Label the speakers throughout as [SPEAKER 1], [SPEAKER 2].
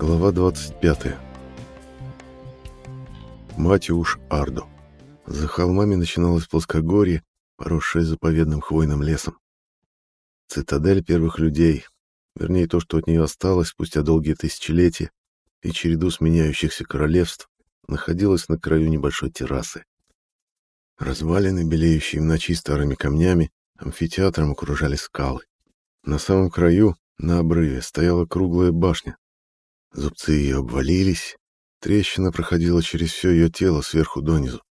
[SPEAKER 1] Глава 25. Матюш Ардо. За холмами начиналось плоскогорье, поросшее заповедным хвойным лесом. Цитадель первых людей, вернее то, что от нее осталось спустя долгие тысячелетия и череду сменяющихся королевств, находилась на краю небольшой террасы. Развалины, белеющие в ночи старыми камнями, амфитеатром окружали скалы. На самом краю, на обрыве, стояла круглая башня. Зубцы ее обвалились, трещина проходила через все ее тело сверху донизу.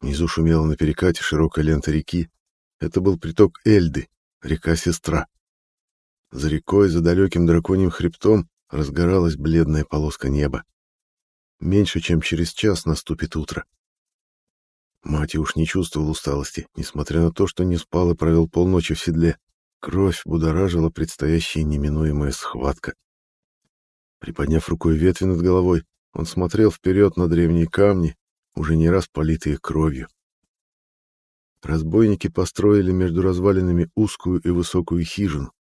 [SPEAKER 1] Внизу шумела на перекате широкая лента реки. Это был приток Эльды, река-сестра. За рекой, за далеким драконьим хребтом, разгоралась бледная полоска неба. Меньше чем через час наступит утро. Мать уж не чувствовал усталости, несмотря на то, что не спал и провел полночи в седле. Кровь будоражила предстоящая неминуемая схватка. Приподняв рукой ветви над головой, он смотрел вперед на древние камни, уже не раз политые кровью. Разбойники построили между развалинами узкую и высокую хижину.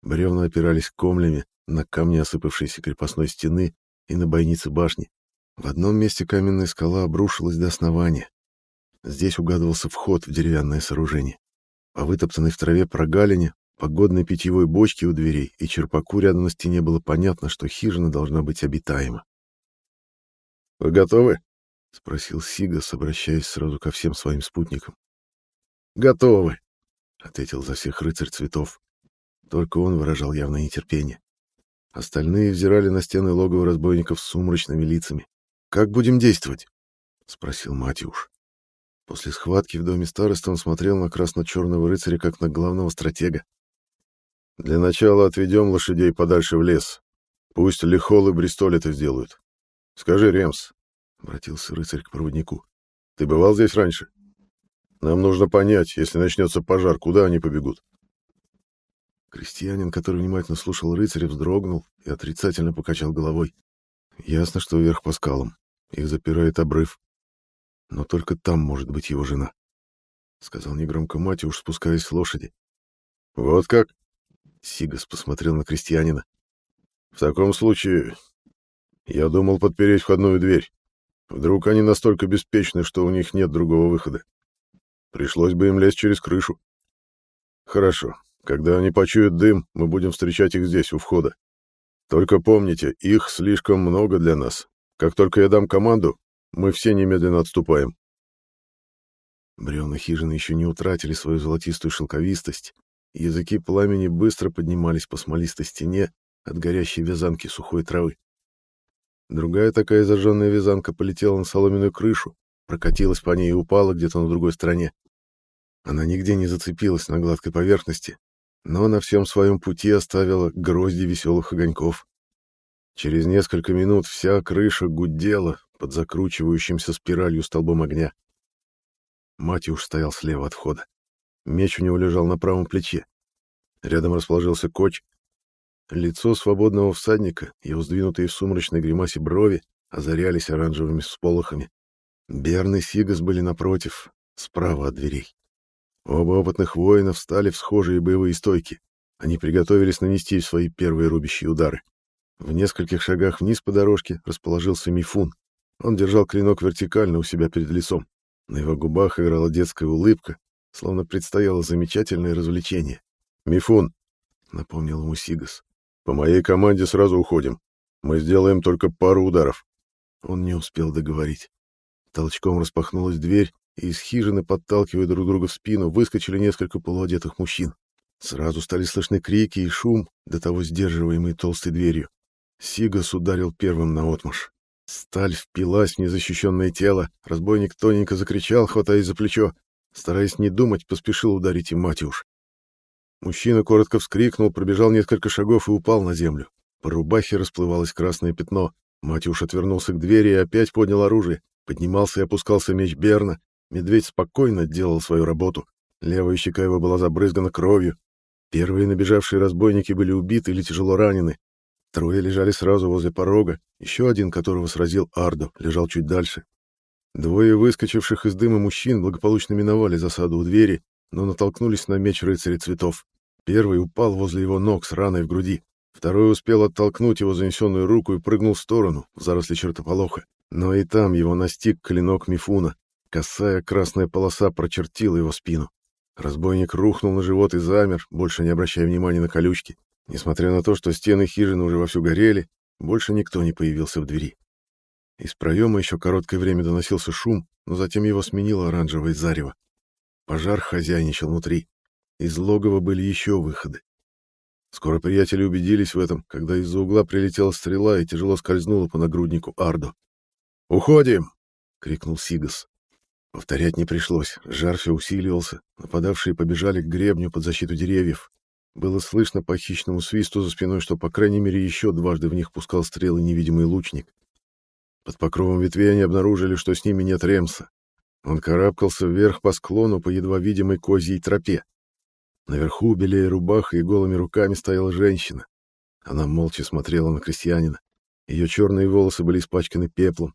[SPEAKER 1] Бревна опирались комлями на камни осыпавшейся крепостной стены и на бойнице башни. В одном месте каменная скала обрушилась до основания. Здесь угадывался вход в деревянное сооружение. По вытоптанной в траве прогалине, погодной питьевой бочке у дверей и черпаку рядом на стене было понятно, что хижина должна быть обитаема.
[SPEAKER 2] «Вы готовы?»
[SPEAKER 1] — спросил Сигас, обращаясь сразу ко всем своим спутникам.
[SPEAKER 2] «Готовы», —
[SPEAKER 1] ответил за всех рыцарь цветов. Только он выражал явное нетерпение. Остальные взирали на стены логова разбойников с сумрачными лицами. «Как будем действовать?» — спросил Матюш. После схватки в доме староста он смотрел на красно-черного рыцаря как на главного стратега.
[SPEAKER 2] «Для начала отведем лошадей подальше в лес. Пусть Лихол и Бристоль это сделают. Скажи, Ремс, — обратился рыцарь к проводнику, — ты бывал здесь раньше? Нам нужно понять, если начнется пожар, куда они побегут.
[SPEAKER 1] Крестьянин, который внимательно слушал рыцаря, вздрогнул и отрицательно покачал головой. Ясно, что вверх по скалам. Их запирает обрыв. Но только там может быть его жена. Сказал негромко мать, уж спускаясь с лошади.
[SPEAKER 2] Вот как?
[SPEAKER 1] Сигас посмотрел на крестьянина.
[SPEAKER 2] В таком случае я думал подпереть входную дверь. Вдруг они настолько беспечны, что у них нет другого выхода. Пришлось бы им лезть через крышу. Хорошо, когда они почуют дым, мы будем встречать их здесь, у входа. Только помните, их слишком много для нас. Как только я дам команду, мы все немедленно отступаем.
[SPEAKER 1] Бревна хижины еще не утратили свою золотистую шелковистость, языки пламени быстро поднимались по смолистой стене от горящей вязанки сухой травы. Другая такая зажженная вязанка полетела на соломенную крышу, прокатилась по ней и упала где-то на другой стороне. Она нигде не зацепилась на гладкой поверхности, но на всем своем пути оставила грозди веселых огоньков. Через несколько минут вся крыша гудела под закручивающимся спиралью столбом огня. Матюш стоял слева от входа. Меч у него лежал на правом плече. Рядом расположился коч. Лицо свободного всадника, его сдвинутые в сумрачной гримасе брови, озарялись оранжевыми всполохами. Берн и Сигас были напротив, справа от дверей. Оба опытных воина встали в схожие боевые стойки. Они приготовились нанести свои первые рубящие удары. В нескольких шагах вниз по дорожке расположился Мифун. Он держал клинок вертикально у себя перед лицом. На его губах играла детская улыбка, словно предстояло замечательное развлечение.
[SPEAKER 2] «Мифун», —
[SPEAKER 1] напомнил ему Сигас, —
[SPEAKER 2] «по моей команде сразу уходим. Мы сделаем только пару ударов».
[SPEAKER 1] Он не успел договорить. Толчком распахнулась дверь, и из хижины, подталкивая друг друга в спину, выскочили несколько полуодетых мужчин. Сразу стали слышны крики и шум, до того сдерживаемый толстой дверью. Сигас ударил первым наотмашь. Сталь впилась в незащищенное тело, разбойник тоненько закричал, хватаясь за плечо. Стараясь не думать, поспешил ударить им Матюш. Мужчина коротко вскрикнул, пробежал несколько шагов и упал на землю. По рубахе расплывалось красное пятно. Матюш отвернулся к двери и опять поднял оружие. Поднимался и опускался меч Берна, Медведь спокойно делал свою работу. Левая щека его была забрызгана кровью. Первые набежавшие разбойники были убиты или тяжело ранены. Трое лежали сразу возле порога, еще один, которого сразил Ардо, лежал чуть дальше. Двое выскочивших из дыма мужчин благополучно миновали засаду у двери, но натолкнулись на меч рыцаря цветов. Первый упал возле его ног с раной в груди. Второй успел оттолкнуть его занесенную руку и прыгнул в сторону, в заросли чертополоха. Но и там его настиг клинок Мифуна. Косая красная полоса прочертила его спину. Разбойник рухнул на живот и замер, больше не обращая внимания на колючки. Несмотря на то, что стены хижины уже вовсю горели, больше никто не появился в двери. Из проема еще короткое время доносился шум, но затем его сменило оранжевое зарево. Пожар хозяйничал внутри. Из логова были еще выходы. Скоро приятели убедились в этом, когда из-за угла прилетела стрела и тяжело скользнула по нагруднику Ардо. «Уходим!» — крикнул Сигас. Повторять не пришлось. Жар все усиливался. Нападавшие побежали к гребню под защиту деревьев. Было слышно по хищному свисту за спиной, что, по крайней мере, еще дважды в них пускал стрелы невидимый лучник. Под покровом ветвей они обнаружили, что с ними нет Ремса. Он карабкался вверх по склону по едва видимой козьей тропе. Наверху, белее рубаха и голыми руками, стояла женщина. Она молча смотрела на крестьянина. Ее черные волосы были испачканы пеплом.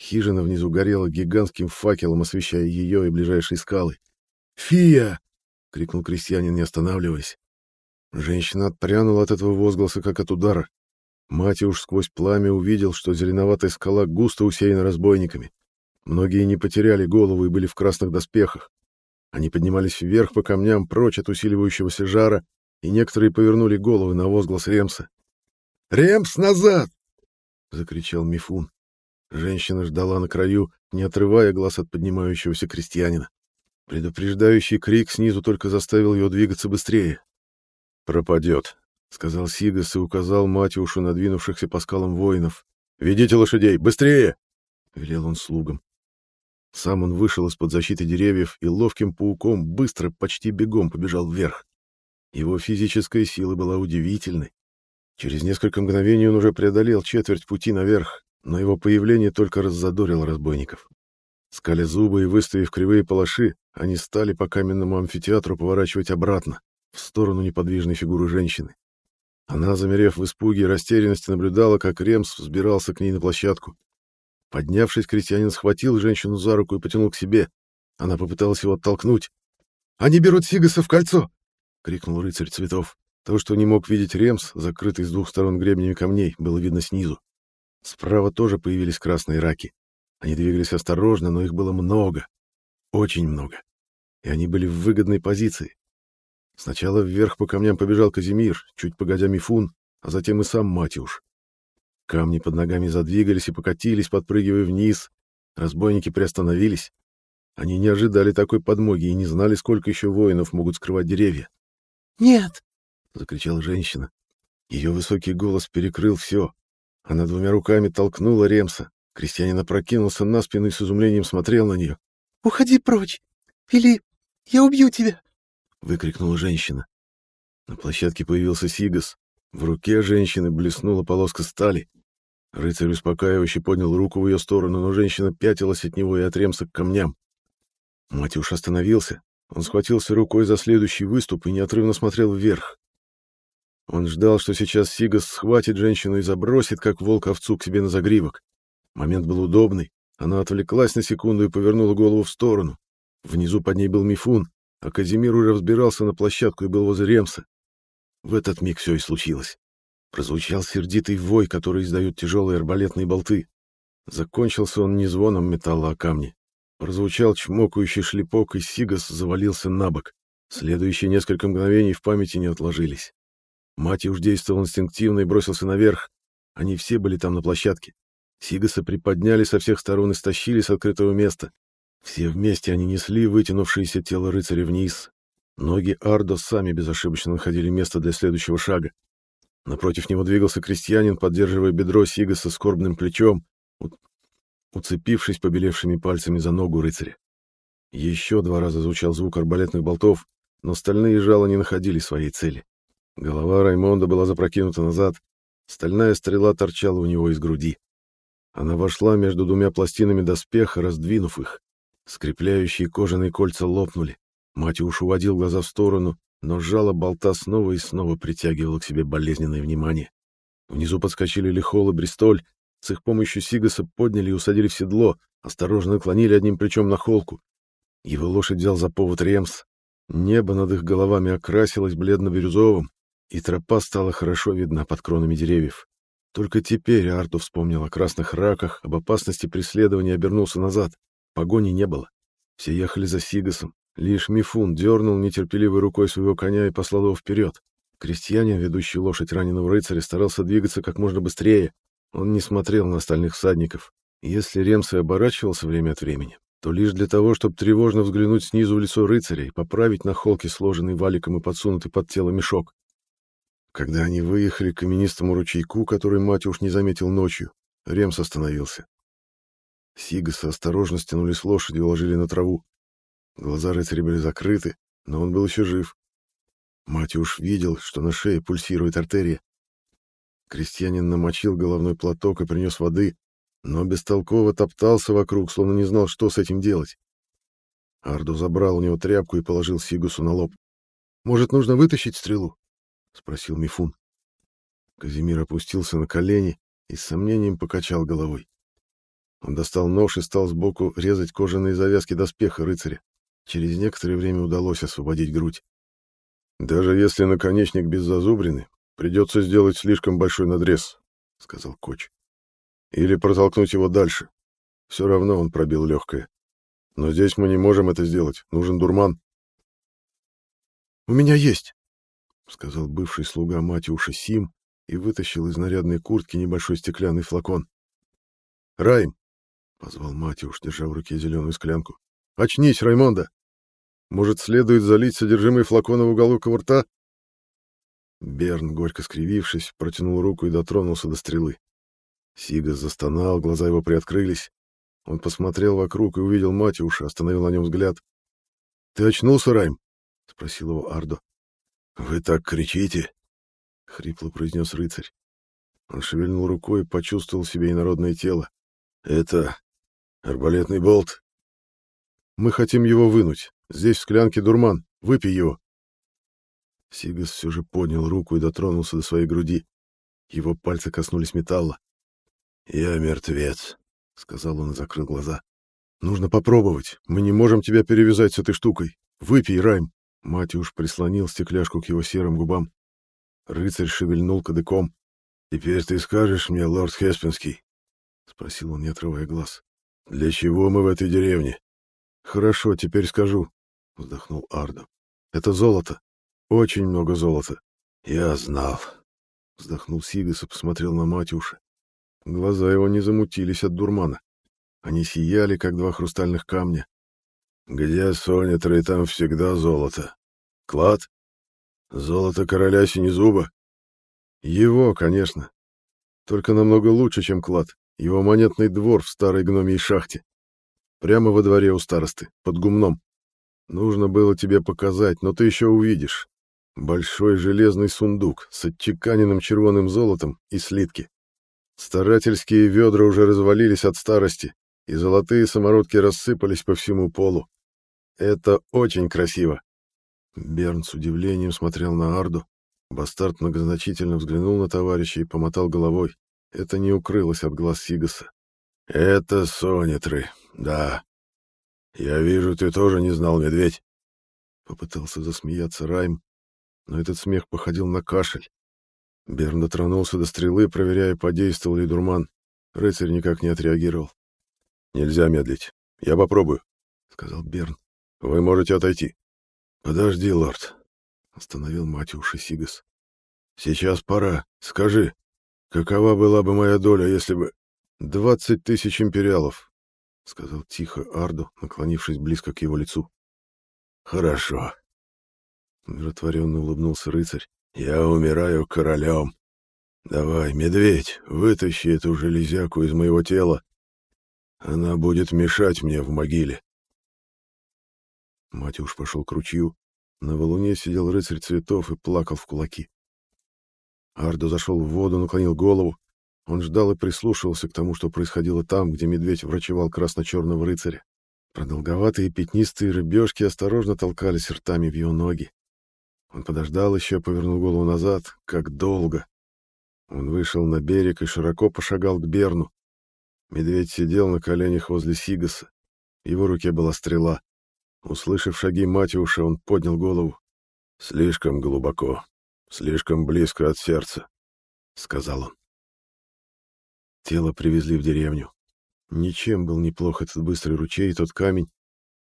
[SPEAKER 1] Хижина внизу горела гигантским факелом, освещая ее и ближайшие скалы. «Фия!» — крикнул крестьянин, не останавливаясь. Женщина отпрянула от этого возгласа, как от удара. Мать уж сквозь пламя увидел, что зеленоватая скала густо усеяна разбойниками. Многие не потеряли голову и были в красных доспехах. Они поднимались вверх по камням, прочь от усиливающегося жара, и некоторые повернули головы на возглас Ремса. «Ремс, назад!» — закричал Мифун. Женщина ждала на краю, не отрывая глаз от поднимающегося крестьянина. Предупреждающий крик снизу только заставил ее двигаться быстрее. «Пропадет», — сказал Сигас и указал Матюшу надвинувшихся по скалам воинов. «Ведите лошадей! Быстрее!» — велел он слугам. Сам он вышел из-под защиты деревьев и ловким пауком быстро, почти бегом побежал вверх. Его физическая сила была удивительной. Через несколько мгновений он уже преодолел четверть пути наверх, но его появление только раззадорило разбойников. Скали зубы и выставив кривые палаши, они стали по каменному амфитеатру поворачивать обратно в сторону неподвижной фигуры женщины. Она, замерев в испуге и растерянности, наблюдала, как Ремс взбирался к ней на площадку. Поднявшись, крестьянин схватил женщину за руку и потянул к себе. Она попыталась его оттолкнуть. «Они берут Сигаса в кольцо!» — крикнул рыцарь цветов. То, что не мог видеть Ремс, закрытый с двух сторон гребнями камней, было видно снизу. Справа тоже появились красные раки. Они двигались осторожно, но их было много. Очень много. И они были в выгодной позиции. Сначала вверх по камням побежал Казимир, чуть погодя Мифун, а затем и сам Матюш. Камни под ногами задвигались и покатились, подпрыгивая вниз. Разбойники приостановились. Они не ожидали такой подмоги и не знали, сколько еще воинов могут скрывать деревья.
[SPEAKER 3] «Нет!»
[SPEAKER 1] — закричала женщина. Ее высокий голос перекрыл все. Она двумя руками толкнула Ремса. Крестьянин опрокинулся на спину и с изумлением смотрел на нее.
[SPEAKER 3] «Уходи прочь! Или я убью тебя!»
[SPEAKER 1] Выкрикнула женщина. На площадке появился Сигас. В руке женщины блеснула полоска стали. Рыцарь успокаивающе поднял руку в ее сторону, но женщина пятилась от него и отремся к камням. Матюш остановился. Он схватился рукой за следующий выступ и неотрывно смотрел вверх. Он ждал, что сейчас Сигас схватит женщину и забросит, как волк овцу, к себе на загривок. Момент был удобный. Она отвлеклась на секунду и повернула голову в сторону. Внизу под ней был Мифун а Казимир уже взбирался на площадку и был возле Ремса. В этот миг все и случилось. Прозвучал сердитый вой, который издают тяжелые арбалетные болты. Закончился он не звоном металла, а камни. Прозвучал чмокающий шлепок, и Сигас завалился на бок. Следующие несколько мгновений в памяти не отложились. Мати уж действовал инстинктивно и бросился наверх. Они все были там на площадке. Сигаса приподняли со всех сторон и стащили с открытого места. Все вместе они несли вытянувшееся тело рыцаря вниз. Ноги Ардо сами безошибочно находили место для следующего шага. Напротив него двигался крестьянин, поддерживая бедро Сигаса скорбным плечом, уцепившись побелевшими пальцами за ногу рыцаря. Еще два раза звучал звук арбалетных болтов, но стальные жала не находили своей цели. Голова Раймонда была запрокинута назад, стальная стрела торчала у него из груди. Она вошла между двумя пластинами доспеха, раздвинув их. Скрепляющие кожаные кольца лопнули. Матюш уводил глаза в сторону, но жало болта снова и снова притягивало к себе болезненное внимание. Внизу подскочили Лихол и Бристоль, с их помощью Сигаса подняли и усадили в седло, осторожно наклонили одним плечом на холку. Его лошадь взял за повод Ремс. Небо над их головами окрасилось бледно-бирюзовым. и тропа стала хорошо видна под кронами деревьев. Только теперь Арту вспомнил о красных раках, об опасности преследования и обернулся назад. Погони не было. Все ехали за Сигасом. Лишь Мифун дернул нетерпеливой рукой своего коня и послал его вперед. Крестьянин, ведущий лошадь раненого рыцаря, старался двигаться как можно быстрее. Он не смотрел на остальных всадников. Если Ремс и оборачивался время от времени, то лишь для того, чтобы тревожно взглянуть снизу в лицо рыцаря и поправить на холке сложенный валиком и подсунутый под тело мешок. Когда они выехали к каменистому ручейку, который мать уж не заметил ночью, Ремс остановился. Сигаса осторожно стянули с лошади и уложили на траву. Глаза рыцаря были закрыты, но он был еще жив. Матюш видел, что на шее пульсирует артерия. Крестьянин намочил головной платок и принес воды, но бестолково топтался вокруг, словно не знал, что с этим делать. Арду забрал у него тряпку и положил Сигусу на лоб. «Может, нужно вытащить стрелу?» — спросил Мифун. Казимир опустился на колени и с сомнением покачал головой. Он достал нож и стал сбоку резать кожаные завязки доспеха рыцаря. Через некоторое время удалось освободить грудь. «Даже если наконечник без зазубрины, придется сделать слишком большой надрез», — сказал Коч. «Или протолкнуть его дальше. Все равно он пробил легкое. Но здесь мы не можем это сделать. Нужен дурман».
[SPEAKER 3] «У меня есть», —
[SPEAKER 1] сказал бывший слуга Матюша Сим и вытащил из нарядной куртки небольшой стеклянный флакон. «Райм!» — позвал Матюш, держа в руке зеленую склянку. «Очнись, Раймонда! Может, следует залить содержимое флакона в уголок его рта?» Берн, горько скривившись, протянул руку и дотронулся до стрелы. Сигас застонал, глаза его приоткрылись. Он посмотрел вокруг и увидел Матюша, остановил на нем взгляд. «Ты очнулся, Райм?» — спросил его Ардо. «Вы так кричите!» — хрипло произнес рыцарь. Он шевельнул рукой и почувствовал себе инородное тело. «Это арбалетный болт?» «Мы хотим его вынуть. Здесь в склянке дурман. Выпей его». Сигас все же поднял руку и дотронулся до своей груди. Его пальцы коснулись металла. «Я мертвец», — сказал он и закрыл глаза. «Нужно попробовать. Мы не можем тебя перевязать с этой штукой. Выпей, Райм». Матюш прислонил стекляшку к его серым губам. Рыцарь шевельнул кадыком. «Теперь ты скажешь мне, лорд Хеспинский?» — спросил он, не отрывая глаз. «Для чего мы в этой деревне?» «Хорошо, теперь скажу», — вздохнул Ардо. «Это золото. Очень много золота». «Я знал», — вздохнул Сигас и посмотрел на Матюша. Глаза его не замутились от дурмана. Они сияли, как два хрустальных камня. Где Сонитра, и там всегда золото. Клад? Золото короля Синезуба? Его, конечно. Только намного лучше, чем клад. Его монетный двор в старой гномьей шахте. Прямо во дворе у старосты, под гумном. Нужно было тебе показать, но ты еще увидишь. Большой железный сундук с отчеканенным червоным золотом и слитки. Старательские ведра уже развалились от старости, и золотые самородки рассыпались по всему полу. Это очень красиво. Берн с удивлением смотрел на Арду. Бастард многозначительно взглянул на товарища и помотал головой. Это не укрылось от глаз Сигаса. «Это Сонитры, да. Я вижу, ты тоже не знал, медведь». Попытался засмеяться Райм, но этот смех походил на кашель. Берн дотронулся до стрелы, проверяя, подействовал ли дурман. Рыцарь никак не отреагировал. «Нельзя медлить. Я попробую», — сказал Берн. Вы можете отойти. Подожди, лорд, остановил Матюша Сигас. Сейчас пора. Скажи, какова была бы моя доля, если бы... Двадцать тысяч империалов, сказал тихо Арду, наклонившись близко к его лицу. Хорошо. Умиротворенно улыбнулся рыцарь. Я умираю королем. Давай, медведь, вытащи эту железяку из моего тела. Она будет мешать мне в могиле. Матюш пошел к ручью. На валуне сидел рыцарь цветов и плакал в кулаки. Ардо зашел в воду, наклонил голову. Он ждал и прислушивался к тому, что происходило там, где медведь врачевал красно-черного рыцаря. Продолговатые пятнистые рыбешки осторожно толкались ртами в его ноги. Он подождал еще, повернул голову назад. Как долго! Он вышел на берег и широко пошагал к Берну. Медведь сидел на коленях возле Сигаса. В его руке была стрела. Услышав шаги Матюша, он поднял голову. «Слишком глубоко»,
[SPEAKER 2] Слишком близко от сердца, сказал он.
[SPEAKER 1] Тело привезли в деревню. Ничем был неплох этот быстрый ручей и тот камень,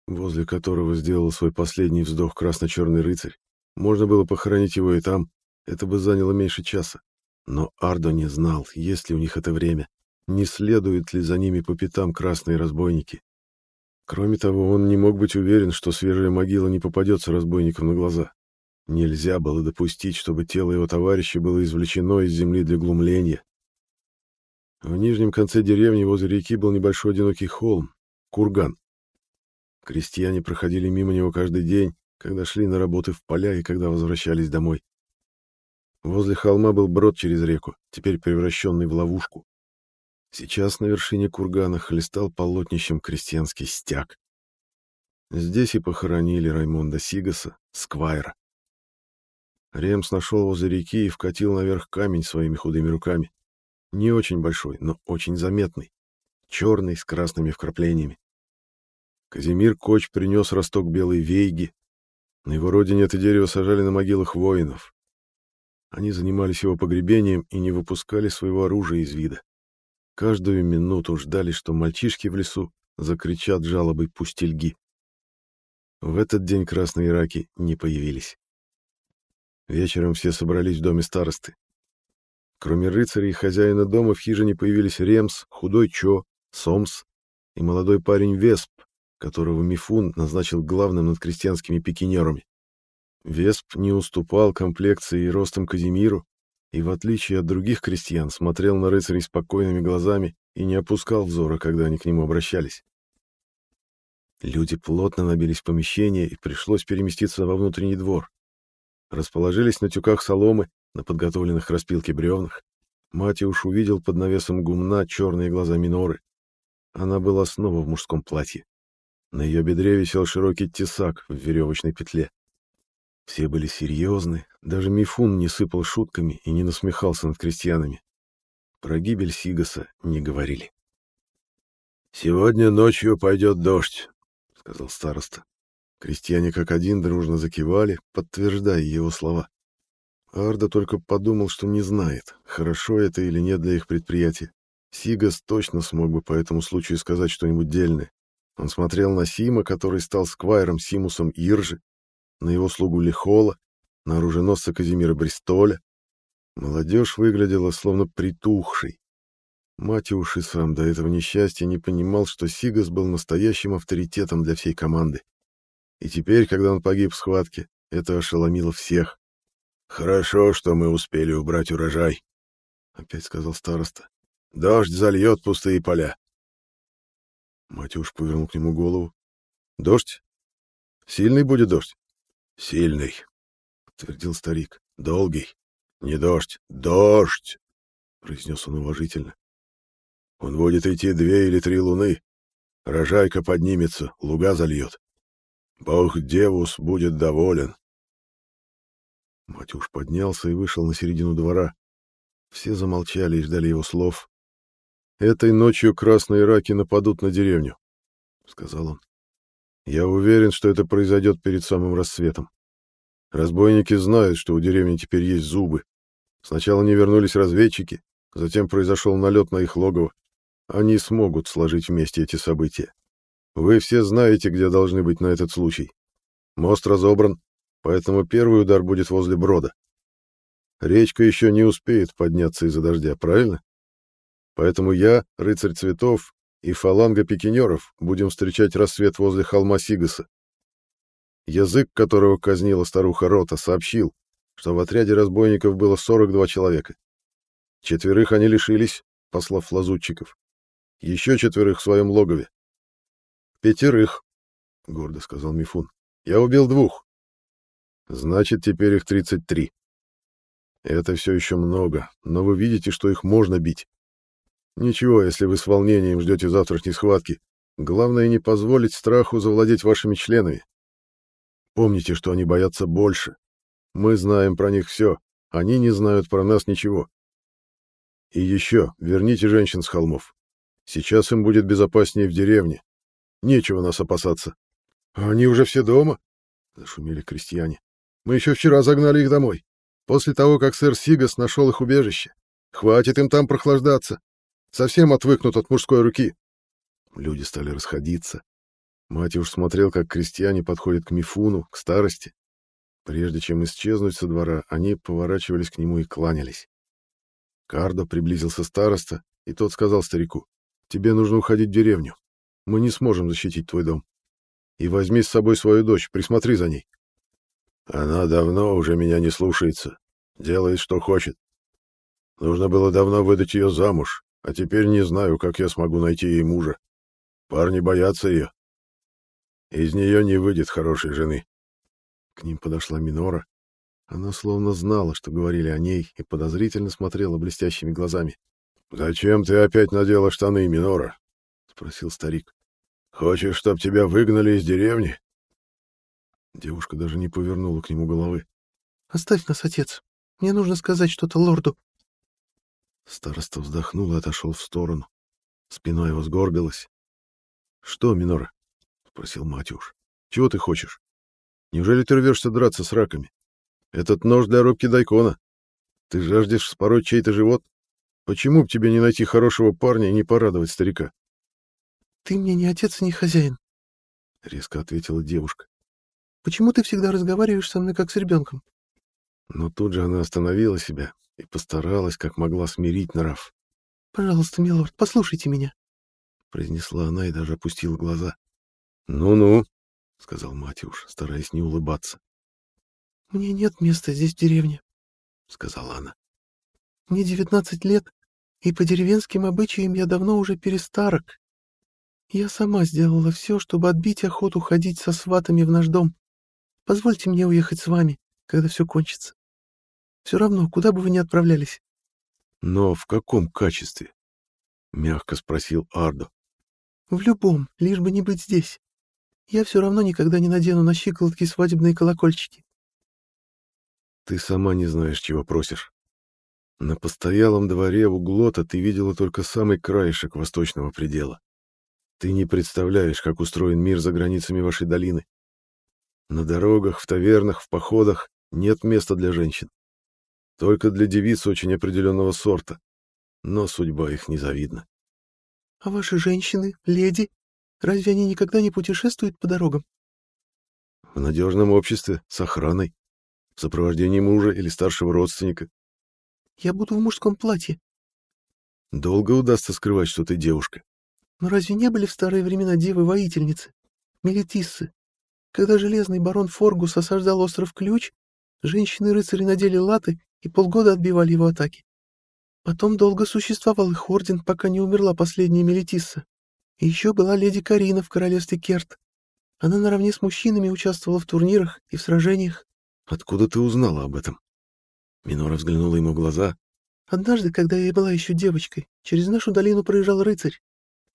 [SPEAKER 1] возле которого сделал свой последний вздох красно-черный рыцарь. Можно было похоронить его и там, это бы заняло меньше часа. Но Ардо не знал, есть ли у них это время, не следуют ли за ними по пятам красные разбойники. Кроме того, он не мог быть уверен, что свежая могила не попадется разбойникам на глаза. Нельзя было допустить, чтобы тело его товарища было извлечено из земли для глумления. В нижнем конце деревни возле реки был небольшой одинокий холм, курган. Крестьяне проходили мимо него каждый день, когда шли на работы в поля и когда возвращались домой. Возле холма был брод через реку, теперь превращенный в ловушку. Сейчас на вершине кургана хлестал полотнищем крестьянский стяг. Здесь и похоронили Раймонда Сигаса, сквайра. Ремс нашел возле реки и вкатил наверх камень своими худыми руками. Не очень большой, но очень заметный. Черный, с красными вкраплениями. Казимир Коч принес росток белой вейги. На его родине это дерево сажали на могилах воинов. Они занимались его погребением и не выпускали своего оружия из вида. Каждую минуту ждали, что мальчишки в лесу закричат жалобой пустельги. В этот день красные раки не появились. Вечером все собрались в доме старосты. Кроме рыцарей и хозяина дома в хижине появились Ремс, худой Чо, Сомс и молодой парень Весп, которого Мифун назначил главным над крестьянскими пикинерами. Весп не уступал комплекции и ростом Казимиру, и, в отличие от других крестьян, смотрел на рыцарей спокойными глазами и не опускал взора, когда они к нему обращались. Люди плотно набились в помещение, и пришлось переместиться во внутренний двор. Расположились на тюках соломы, на подготовленных распилке бревнах. Матиуш увидел под навесом гумна черные глаза Миноры. Она была снова в мужском платье. На ее бедре висел широкий тесак в веревочной петле. Все были серьезны, даже Мифун не сыпал шутками и не насмехался над крестьянами. Про гибель Сигаса не говорили.
[SPEAKER 2] «Сегодня ночью пойдет дождь», — сказал староста.
[SPEAKER 1] Крестьяне как один дружно закивали, подтверждая его слова. Арда только подумал, что не знает, хорошо это или нет для их предприятия. Сигас точно смог бы по этому случаю сказать что-нибудь дельное. Он смотрел на Сима, который стал сквайром Симусом Иржи, на его слугу Лихола, на оруженосца Казимира Бристоля. Молодежь выглядела словно притухшей. Матиуш и сам до этого несчастья не понимал, что Сигас был настоящим авторитетом для всей команды. И теперь, когда он погиб в схватке, это ошеломило всех.
[SPEAKER 2] «Хорошо, что мы успели убрать урожай», — опять сказал староста. «Дождь зальет пустые поля».
[SPEAKER 1] Матюш повернул к нему голову. «Дождь? Сильный будет дождь?»
[SPEAKER 2] Сильный, подтвердил старик. Долгий. Не дождь, дождь, произнес он уважительно. Он будет идти две или три луны. Рожайка поднимется, луга зальет. Бог Девус будет доволен.
[SPEAKER 1] Матюш поднялся и вышел на середину двора. Все замолчали и ждали его слов. «Этой ночью красные раки нападут на деревню», — сказал он. Я уверен, что это произойдет перед самым рассветом. Разбойники знают, что у деревни теперь есть зубы. Сначала не вернулись разведчики, затем произошел налет на их логово. Они смогут сложить вместе эти события. Вы все знаете, где должны быть на этот случай. Мост разобран, поэтому первый удар будет возле брода. Речка еще не успеет подняться из-за дождя, правильно? Поэтому я, рыцарь цветов, и фаланга пикинеров будем встречать рассвет возле холма Сигаса. Язык, которого казнила старуха Рота, сообщил, что в отряде разбойников было 42 человека. Четверых они лишились, послав лазутчиков. Еще четверых в своем логове. Пятерых, — гордо сказал Мифун. Я убил двух. Значит, теперь их 33. Это все еще много, но вы видите, что их можно бить. Ничего, если вы с волнением ждете завтрашней схватки. Главное не позволить страху завладеть вашими членами. Помните, что они боятся больше. Мы знаем про них все, они не знают про нас ничего. И еще, верните женщин с холмов. Сейчас им будет безопаснее в деревне. Нечего нас опасаться. Они уже все дома? Зашумели крестьяне. Мы еще вчера загнали их домой. После того, как сэр Сигас нашел их убежище. Хватит им там прохлаждаться. Совсем отвыкнут от мужской руки. Люди стали расходиться. Матюш смотрел, как крестьяне подходят к Мифуну, к старости. Прежде чем исчезнуть со двора, они поворачивались к нему и кланялись. Кардо приблизился староста, и тот сказал старику, «Тебе нужно уходить в деревню. Мы не сможем защитить твой дом. И возьми с собой свою дочь, присмотри за ней». «Она давно уже меня не слушается. Делает, что хочет. Нужно было давно выдать ее замуж, а теперь не знаю, как я смогу найти ей мужа. Парни боятся ее. Из нее не выйдет хорошей жены. К ним подошла Минора. Она словно знала, что говорили о ней, и подозрительно смотрела блестящими глазами.
[SPEAKER 2] «Зачем ты опять надела штаны, Минора?» — спросил старик. «Хочешь, чтоб тебя выгнали из деревни?»
[SPEAKER 1] Девушка даже не повернула к нему головы.
[SPEAKER 3] «Оставь нас, отец. Мне нужно сказать что-то лорду».
[SPEAKER 1] Староста вздохнул и отошел в сторону. Спина его сгорбилась. «Что, Минора?» — спросил Матюш. «Чего ты хочешь? Неужели ты рвешься драться с раками? Этот нож для рубки дайкона. Ты жаждешь спороть чей-то живот? Почему б тебе не найти хорошего парня и не порадовать старика?»
[SPEAKER 3] «Ты мне не отец и не хозяин», —
[SPEAKER 1] резко ответила девушка.
[SPEAKER 3] «Почему ты всегда разговариваешь со мной как с ребенком?»
[SPEAKER 1] Но тут же она остановила себя и постаралась, как могла, смирить нрав.
[SPEAKER 3] «Пожалуйста, милорд, послушайте меня», —
[SPEAKER 1] произнесла она и даже опустила глаза. «Ну-ну», — сказал Матюш, стараясь не улыбаться.
[SPEAKER 3] «Мне нет места здесь в деревне», —
[SPEAKER 1] сказала она.
[SPEAKER 3] «Мне девятнадцать лет, и по деревенским обычаям я давно уже перестарок. Я сама сделала все, чтобы отбить охоту ходить со сватами в наш дом. Позвольте мне уехать с вами, когда все кончится. Все равно, куда бы вы ни отправлялись.
[SPEAKER 1] — Но в каком качестве? — мягко спросил Ардо.
[SPEAKER 3] — В любом, лишь бы не быть здесь. Я все равно никогда не надену на щиколотки свадебные колокольчики.
[SPEAKER 1] — Ты сама не знаешь, чего просишь. На постоялом дворе у Глота ты видела только самый краешек восточного предела. Ты не представляешь, как устроен мир за границами вашей долины. На дорогах, в тавернах, в походах нет места для женщин. Только для девиц очень определенного сорта. Но судьба их незавидна.
[SPEAKER 3] — А ваши женщины, леди, разве они никогда не путешествуют по дорогам?
[SPEAKER 1] — В надежном обществе, с охраной, в сопровождении мужа или старшего родственника.
[SPEAKER 3] — Я буду в мужском платье.
[SPEAKER 1] — Долго удастся скрывать, что ты девушка.
[SPEAKER 3] — Но разве не были в старые времена девы-воительницы, мелитиссы? Когда железный барон Форгус осаждал остров Ключ, женщины-рыцари надели латы и полгода отбивали его атаки. Потом долго существовал их орден, пока не умерла последняя Мелитисса. И еще была леди Карина в королевстве Керт. Она наравне с мужчинами участвовала в турнирах и в сражениях.
[SPEAKER 1] «Откуда ты узнала об этом?» Минора взглянула ему в глаза.
[SPEAKER 3] «Однажды, когда я была еще девочкой, через нашу долину проезжал рыцарь.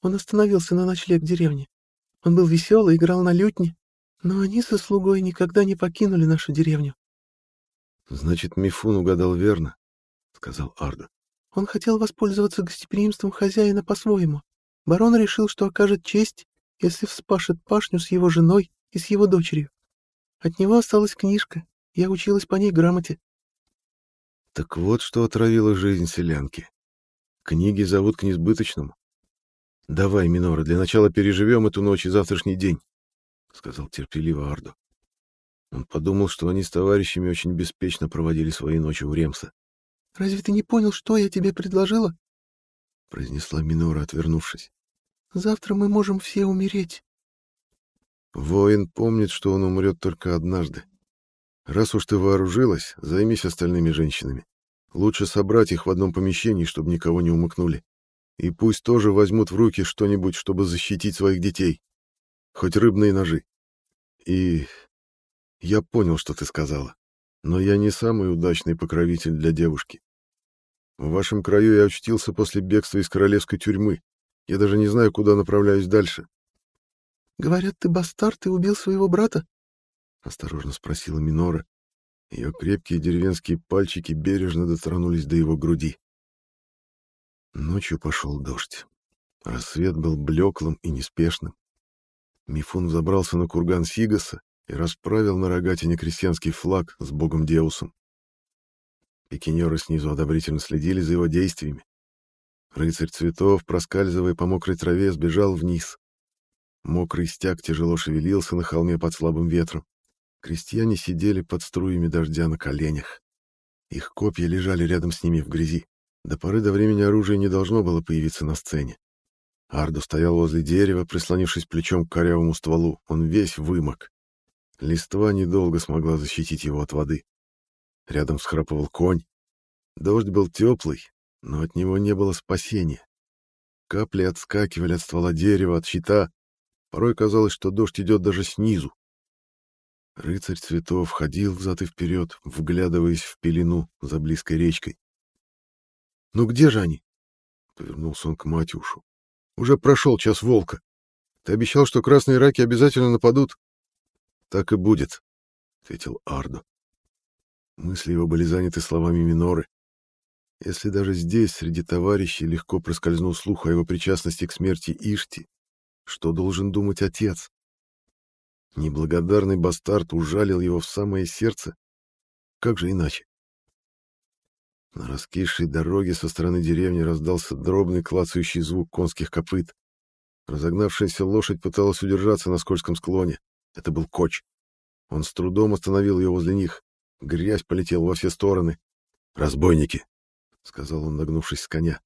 [SPEAKER 3] Он остановился на ночлег в деревне. Он был веселый, играл на лютне, но они со слугой никогда не покинули нашу деревню.
[SPEAKER 1] Значит, Мифун угадал верно, сказал Арда.
[SPEAKER 3] Он хотел воспользоваться гостеприимством хозяина по-своему. Барон решил, что окажет честь, если вспашет пашню с его женой и с его дочерью. От него осталась книжка. Я училась по ней грамоте.
[SPEAKER 1] Так вот, что отравило жизнь селянки. Книги зовут к несбыточному. Давай, Минора, для начала переживем эту ночь и завтрашний день, — сказал терпеливо Ардо. Он подумал, что они с товарищами очень беспечно проводили свои ночи у Ремса.
[SPEAKER 3] — Разве ты не понял, что я тебе предложила?
[SPEAKER 1] — произнесла Минора, отвернувшись.
[SPEAKER 3] — Завтра мы можем все умереть.
[SPEAKER 1] Воин помнит, что он умрет только однажды. Раз уж ты вооружилась, займись остальными женщинами. Лучше собрать их в одном помещении, чтобы никого не умыкнули. И пусть тоже возьмут в руки что-нибудь, чтобы защитить своих детей. Хоть рыбные ножи. И я понял, что ты сказала, но я не самый удачный покровитель для девушки. В вашем краю я очутился после бегства из королевской тюрьмы. Я даже не знаю, куда направляюсь дальше.
[SPEAKER 3] Говорят, ты бастард и убил своего брата?
[SPEAKER 1] Осторожно спросила Минора. Ее крепкие деревенские пальчики бережно дотронулись до его груди. Ночью пошел дождь. Рассвет был блеклым и неспешным. Мифун забрался на курган Сигаса и расправил на рогатине крестьянский флаг с богом Деусом. Пикинеры снизу одобрительно следили за его действиями. Рыцарь цветов, проскальзывая по мокрой траве, сбежал вниз. Мокрый стяг тяжело шевелился на холме под слабым ветром. Крестьяне сидели под струями дождя на коленях. Их копья лежали рядом с ними в грязи. До поры до времени оружие не должно было появиться на сцене. Ардо стоял возле дерева, прислонившись плечом к корявому стволу. Он весь вымок. Листва недолго смогла защитить его от воды. Рядом схрапывал конь. Дождь был теплый, но от него не было спасения. Капли отскакивали от ствола дерева, от щита. Порой казалось, что дождь идет даже снизу. Рыцарь цветов ходил взад и вперед, вглядываясь в пелену за близкой речкой. «Ну где же они?» — повернулся он к Матюшу. «Уже прошел час волка. Ты обещал, что красные раки обязательно нападут?» «Так и будет», — ответил Ардо. Мысли его были заняты словами Миноры. Если даже здесь, среди товарищей, легко проскользнул слух о его причастности к смерти Ишти, что должен думать отец? Неблагодарный бастард ужалил его в самое сердце. Как же иначе? На раскисшей дороге со стороны деревни раздался дробный клацающий звук конских копыт. Разогнавшаяся лошадь пыталась удержаться на скользком склоне. Это был коч. Он с трудом остановил ее возле них. Грязь полетела во все стороны. «Разбойники!» — сказал он, нагнувшись с коня.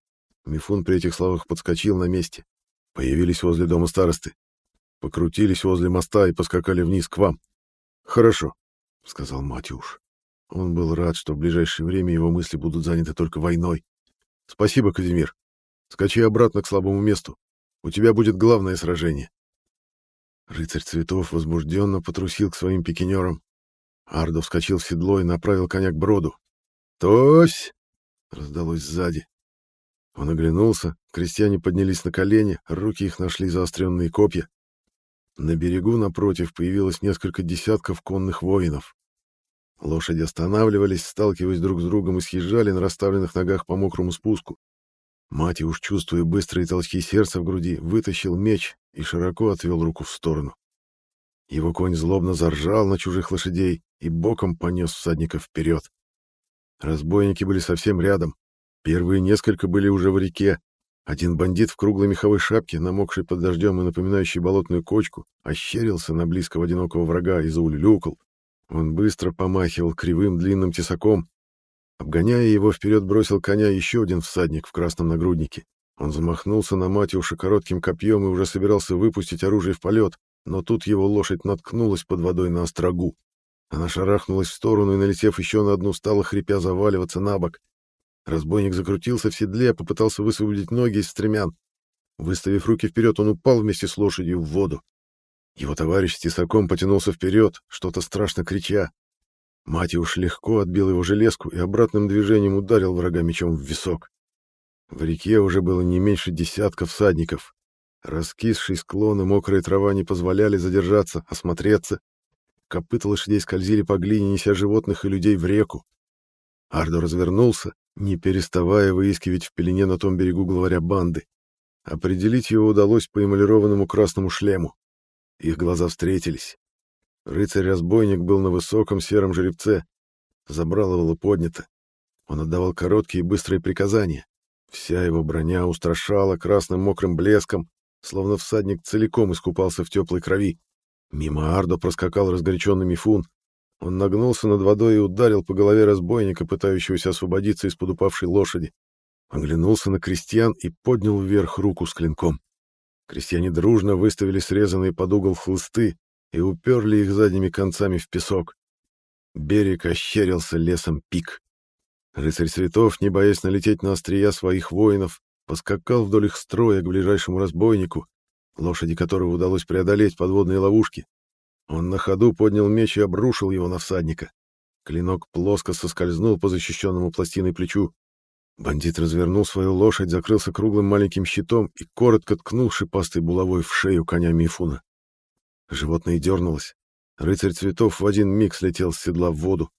[SPEAKER 1] Мифун при этих словах подскочил на месте. Появились возле дома старосты покрутились возле моста и поскакали вниз к вам. Хорошо, сказал Матюш. Он был рад, что в ближайшее время его мысли будут заняты только войной. Спасибо, Казимир. Скачи обратно к слабому месту. У тебя будет главное сражение. Рыцарь цветов возбужденно потрусил к своим пикинерам. Ардо вскочил в седло и направил коня к броду. «Тось!» — раздалось сзади. Он оглянулся, крестьяне поднялись на колени, руки их нашли заостренные копья. На берегу напротив появилось несколько десятков конных воинов. Лошади останавливались, сталкиваясь друг с другом и съезжали на расставленных ногах по мокрому спуску. Мать, уж чувствуя быстрые толчки сердца в груди, вытащил меч и широко отвел руку в сторону. Его конь злобно заржал на чужих лошадей и боком понес всадников вперед. Разбойники были совсем рядом. Первые несколько были уже в реке, один бандит в круглой меховой шапке, намокший под дождем и напоминающий болотную кочку, ощерился на близкого одинокого врага и заулюлюкал. Он быстро помахивал кривым длинным тесаком. Обгоняя его, вперед бросил коня еще один всадник в красном нагруднике. Он замахнулся на Матюша коротким копьем и уже собирался выпустить оружие в полет, но тут его лошадь наткнулась под водой на острогу. Она шарахнулась в сторону и, налетев еще на одну, стала хрипя заваливаться на бок. Разбойник закрутился в седле, попытался высвободить ноги из стремян. Выставив руки вперед, он упал вместе с лошадью в воду. Его товарищ тесаком потянулся вперед, что-то страшно крича. Матиуш легко отбил его железку и обратным движением ударил врага мечом в висок. В реке уже было не меньше десятка всадников. Раскисшие склоны, мокрая трава не позволяли задержаться, осмотреться. Копыта лошадей скользили по глине, неся животных и людей в реку. Ардо развернулся не переставая выискивать в пелене на том берегу главаря банды. Определить его удалось по эмалированному красному шлему. Их глаза встретились. Рыцарь-разбойник был на высоком сером жеребце. Забрало было поднято. Он отдавал короткие и быстрые приказания. Вся его броня устрашала красным мокрым блеском, словно всадник целиком искупался в теплой крови. Мимо Ардо проскакал разгоряченный Мифун. Он нагнулся над водой и ударил по голове разбойника, пытающегося освободиться из-под упавшей лошади. Оглянулся на крестьян и поднял вверх руку с клинком. Крестьяне дружно выставили срезанные под угол хлысты и уперли их задними концами в песок. Берег ощерился лесом пик. Рыцарь цветов, не боясь налететь на острия своих воинов, поскакал вдоль их строя к ближайшему разбойнику, лошади которого удалось преодолеть подводные ловушки. Он на ходу поднял меч и обрушил его на всадника. Клинок плоско соскользнул по защищенному пластиной плечу. Бандит развернул свою лошадь, закрылся круглым маленьким щитом и коротко ткнул шипастой булавой в шею коня Мифуна. Животное дернулось. Рыцарь цветов в один миг слетел с седла в воду.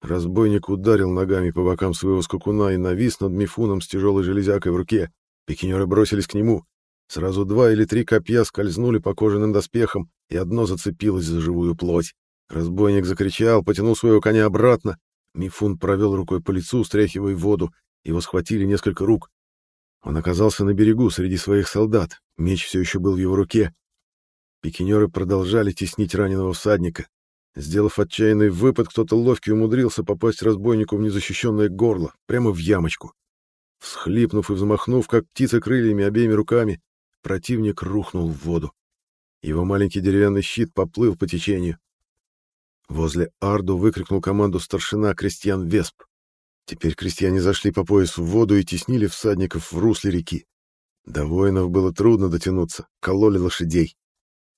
[SPEAKER 1] Разбойник ударил ногами по бокам своего скакуна и навис над Мифуном с тяжелой железякой в руке. Пикинеры бросились к нему. Сразу два или три копья скользнули по кожаным доспехам, и одно зацепилось за живую плоть. Разбойник закричал, потянул своего коня обратно. Мифун провел рукой по лицу, стряхивая воду, его схватили несколько рук. Он оказался на берегу среди своих солдат, меч все еще был в его руке. Пикинеры продолжали теснить раненого всадника. Сделав отчаянный выпад, кто-то ловкий умудрился попасть разбойнику в незащищенное горло, прямо в ямочку. Всхлипнув и взмахнув, как птица крыльями обеими руками, противник рухнул в воду. Его маленький деревянный щит поплыл по течению. Возле Арду выкрикнул команду старшина крестьян Весп. Теперь крестьяне зашли по пояс в воду и теснили всадников в русле реки. До воинов было трудно дотянуться, кололи лошадей.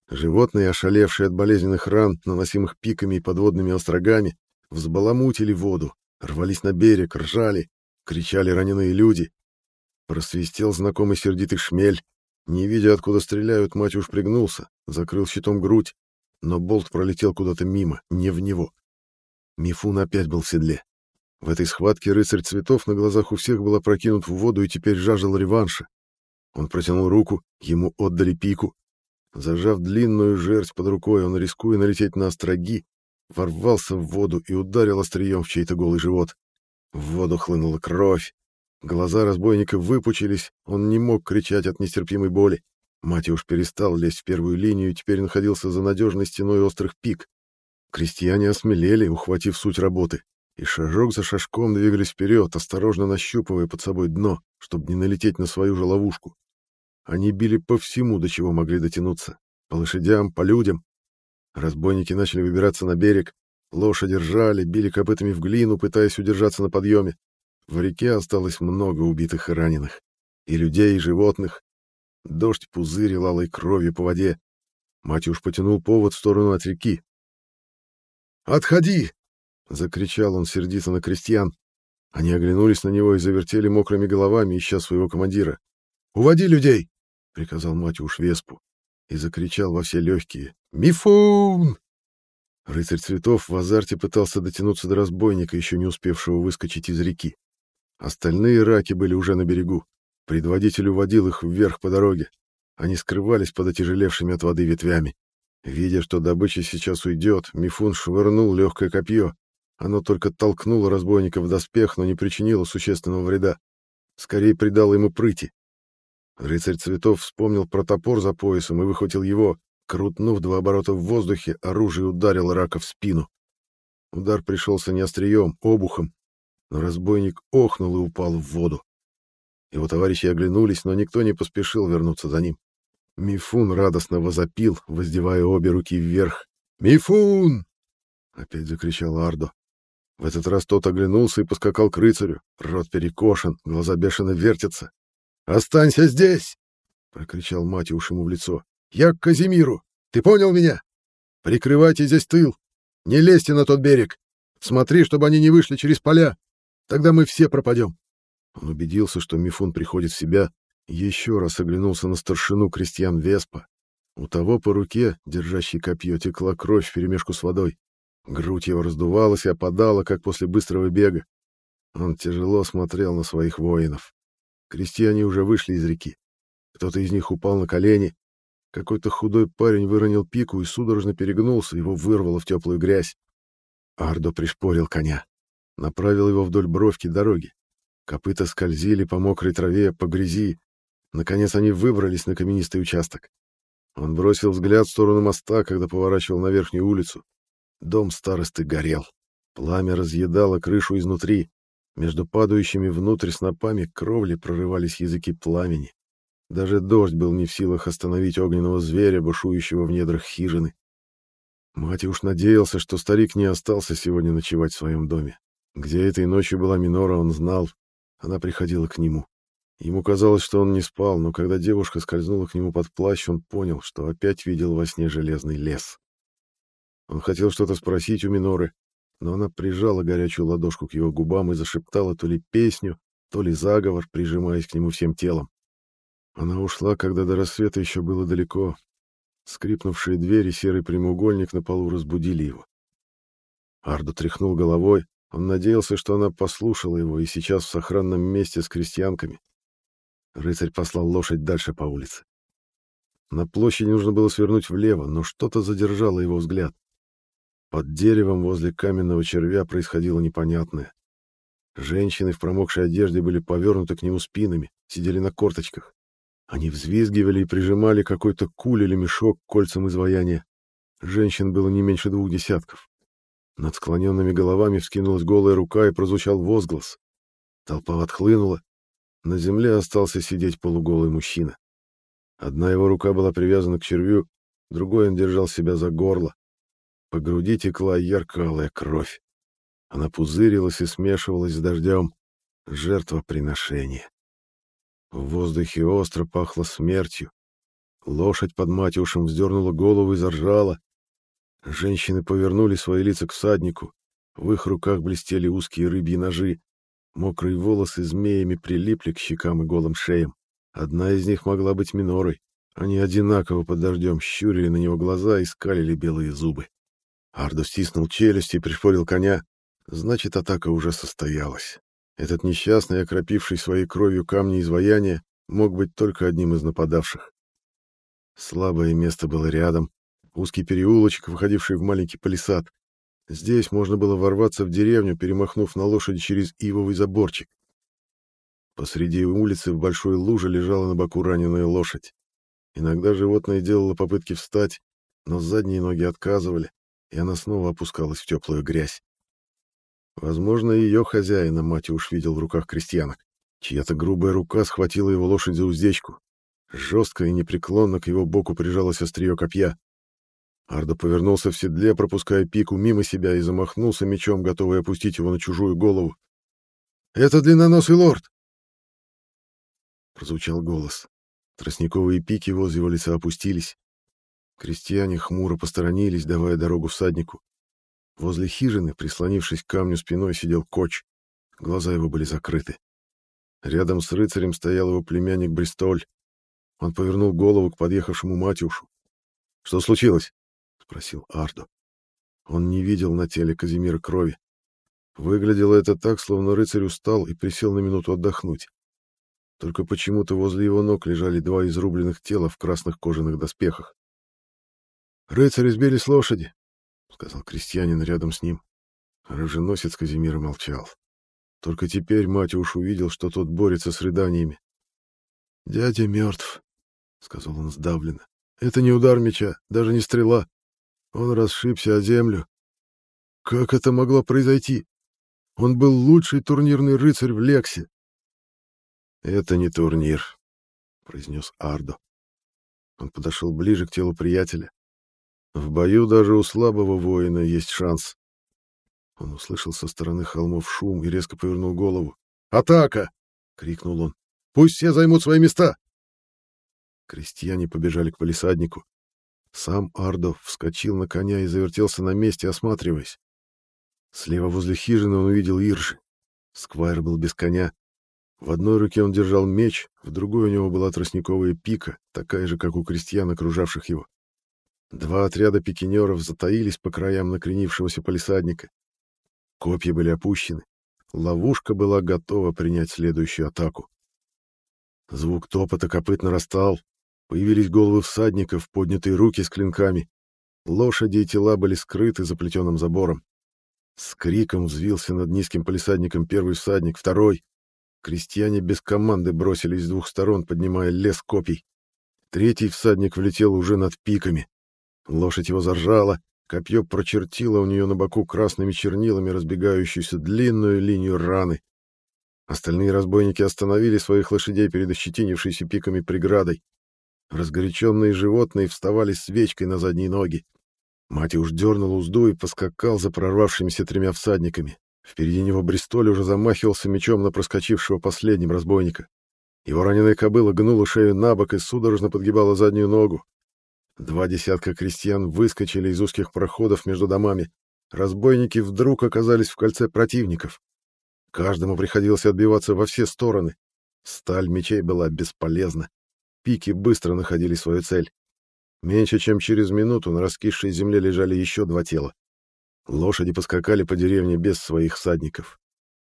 [SPEAKER 1] Животные, ошалевшие от болезненных ран, наносимых пиками и подводными острогами, взбаламутили воду, рвались на берег, ржали, кричали раненые люди. Просвистел знакомый сердитый шмель. Не видя, откуда стреляют, мать уж пригнулся, закрыл щитом грудь, но болт пролетел куда-то мимо, не в него. Мифун опять был в седле. В этой схватке рыцарь цветов на глазах у всех был опрокинут в воду и теперь жаждал реванша. Он протянул руку, ему отдали пику. Зажав длинную жерсть под рукой, он, рискуя налететь на остроги, ворвался в воду и ударил острием в чей-то голый живот. В воду хлынула кровь. Глаза разбойника выпучились, он не мог кричать от нестерпимой боли. Матиуш перестал лезть в первую линию и теперь находился за надежной стеной острых пик. Крестьяне осмелели, ухватив суть работы, и шажок за шажком двигались вперед, осторожно нащупывая под собой дно, чтобы не налететь на свою же ловушку. Они били по всему, до чего могли дотянуться. По лошадям, по людям. Разбойники начали выбираться на берег. Лошади ржали, били копытами в глину, пытаясь удержаться на подъеме. В реке осталось много убитых и раненых. И людей, и животных. Дождь пузырил алой кровью по воде. Матюш потянул повод в сторону от реки. «Отходи!» — закричал он сердито на крестьян. Они оглянулись на него и завертели мокрыми головами, ища своего командира. «Уводи людей!» — приказал Матюш Веспу и закричал во все легкие. «Мифун!» Рыцарь цветов в азарте пытался дотянуться до разбойника, еще не успевшего выскочить из реки. Остальные раки были уже на берегу. Предводитель уводил их вверх по дороге. Они скрывались под отяжелевшими от воды ветвями. Видя, что добыча сейчас уйдет, Мифун швырнул легкое копье. Оно только толкнуло разбойника в доспех, но не причинило существенного вреда. Скорее придало ему прыти. Рыцарь цветов вспомнил про топор за поясом и выхватил его. Крутнув два оборота в воздухе, оружие ударило рака в спину. Удар пришелся не острием, обухом, но разбойник охнул и упал в воду. Его товарищи оглянулись, но никто не поспешил вернуться за ним. Мифун радостно возопил, воздевая обе руки вверх. «Мифун!» — опять закричал Ардо. В этот раз тот оглянулся и поскакал к рыцарю. Рот перекошен, глаза бешено вертятся. «Останься здесь!» — прокричал Матиуш ему в лицо. «Я к Казимиру! Ты понял меня? Прикрывайте здесь тыл! Не лезьте на тот берег! Смотри, чтобы они не вышли через поля! Тогда мы все пропадем!» Он убедился, что Мифун приходит в себя, еще раз оглянулся на старшину крестьян Веспа. У того по руке, держащей копье, текла кровь вперемешку с водой. Грудь его раздувалась и опадала, как после быстрого бега. Он тяжело смотрел на своих воинов. Крестьяне уже вышли из реки. Кто-то из них упал на колени. Какой-то худой парень выронил пику и судорожно перегнулся, его вырвало в теплую грязь. Ардо пришпорил коня, направил его вдоль бровки дороги. Копыта скользили по мокрой траве, по грязи. Наконец они выбрались на каменистый участок. Он бросил взгляд в сторону моста, когда поворачивал на верхнюю улицу. Дом старосты горел. Пламя разъедало крышу изнутри. Между падающими внутрь снопами кровли прорывались языки пламени. Даже дождь был не в силах остановить огненного зверя, бушующего в недрах хижины. Мати уж надеялся, что старик не остался сегодня ночевать в своем доме. Где этой ночью была Минора, он знал, она приходила к нему. Ему казалось, что он не спал, но когда девушка скользнула к нему под плащ, он понял, что опять видел во сне железный лес. Он хотел что-то спросить у Миноры, но она прижала горячую ладошку к его губам и зашептала то ли песню, то ли заговор, прижимаясь к нему всем телом. Она ушла, когда до рассвета еще было далеко. Скрипнувшие двери серый прямоугольник на полу разбудили его. Арду тряхнул головой, он надеялся, что она послушала его и сейчас в сохранном месте с крестьянками. Рыцарь послал лошадь дальше по улице. На площади нужно было свернуть влево, но что-то задержало его взгляд. Под деревом возле каменного червя происходило непонятное. Женщины в промокшей одежде были повернуты к нему спинами, сидели на корточках. Они взвизгивали и прижимали какой-то куль или мешок кольцам изваяния. Женщин было не меньше двух десятков. Над склоненными головами вскинулась голая рука и прозвучал возглас. Толпа отхлынула. На земле остался сидеть полуголый мужчина. Одна его рука была привязана к червю, другой он держал себя за горло. По груди текла ярко-алая кровь. Она пузырилась и смешивалась с дождем. Жертвоприношение. В воздухе остро пахло смертью. Лошадь под Матюшем вздернула голову и заржала. Женщины повернули свои лица к всаднику. В их руках блестели узкие рыбьи ножи. Мокрые волосы змеями прилипли к щекам и голым шеям. Одна из них могла быть Минорой. Они одинаково под дождем щурили на него глаза и скалили белые зубы. Ардо стиснул челюсть и пришпорил коня. Значит, атака уже состоялась. Этот несчастный, окропивший своей кровью камни изваяния, мог быть только одним из нападавших. Слабое место было рядом, узкий переулочек, выходивший в маленький палисад. Здесь можно было ворваться в деревню, перемахнув на лошади через ивовый заборчик. Посреди улицы в большой луже лежала на боку раненая лошадь. Иногда животное делало попытки встать, но задние ноги отказывали, и она снова опускалась в теплую грязь. Возможно, ее хозяина Матюш видел в руках крестьянок. Чья-то грубая рука схватила его лошадь за уздечку. Жестко и непреклонно к его боку прижалось острие копья. Ардо повернулся в седле, пропуская пику мимо себя, и замахнулся мечом, готовый опустить его на чужую голову. «Это длинноносый лорд!» Прозвучал голос. Тростниковые пики возле его лица опустились. Крестьяне хмуро посторонились, давая дорогу всаднику. Возле хижины, прислонившись к камню спиной, сидел коч. Глаза его были закрыты. Рядом с рыцарем стоял его племянник Бристоль. Он повернул голову к подъехавшему Матюшу. «Что случилось?» — спросил Ардо. Он не видел на теле Казимира крови. Выглядело это так, словно рыцарь устал и присел на минуту отдохнуть. Только почему-то возле его ног лежали два изрубленных тела в красных кожаных доспехах. «Рыцарь избили с лошади», сказал крестьянин рядом с ним. Роженосец Казимира молчал. Только теперь Матюш увидел, что тот борется с рыданиями. «Дядя мертв», — сказал он сдавленно. «Это не удар меча, даже не стрела. Он расшибся о землю. Как это могло произойти? Он был лучший турнирный рыцарь в Лексе». «Это не турнир», — произнес Ардо. Он подошел ближе к телу приятеля. В бою даже у слабого воина есть шанс. Он услышал со стороны холмов шум и резко повернул голову. «Атака!» — крикнул он. «Пусть все займут свои места!» Крестьяне побежали к полисаднику. Сам Ардов вскочил на коня и завертелся на месте, осматриваясь. Слева возле хижины он увидел Иржи. Сквайр был без коня. В одной руке он держал меч, в другой у него была тростниковая пика, такая же, как у крестьян, окружавших его. Два отряда пикинеров затаились по краям накренившегося полисадника. Копья были опущены. Ловушка была готова принять следующую атаку. Звук топота копыт нарастал. Появились головы всадников, поднятые руки с клинками. Лошади и тела были скрыты за плетеным забором. С криком взвился над низким полисадником первый всадник, второй. Крестьяне без команды бросились с двух сторон, поднимая лес копий. Третий всадник влетел уже над пиками. Лошадь его заржала, копье прочертило у нее на боку красными чернилами разбегающуюся длинную линию раны. Остальные разбойники остановили своих лошадей перед ощетинившейся пиками преградой. Разгоряченные животные вставали свечкой на задние ноги. Мати уж дернул узду и поскакал за прорвавшимися тремя всадниками. Впереди него Бристоль уже замахивался мечом на проскочившего последним разбойника. Его раненая кобыла гнула шею на бок и судорожно подгибала заднюю ногу. Два десятка крестьян выскочили из узких проходов между домами. Разбойники вдруг оказались в кольце противников. Каждому приходилось отбиваться во все стороны. Сталь мечей была бесполезна. Пики быстро находили свою цель. Меньше чем через минуту на раскисшей земле лежали еще два тела. Лошади поскакали по деревне без своих всадников.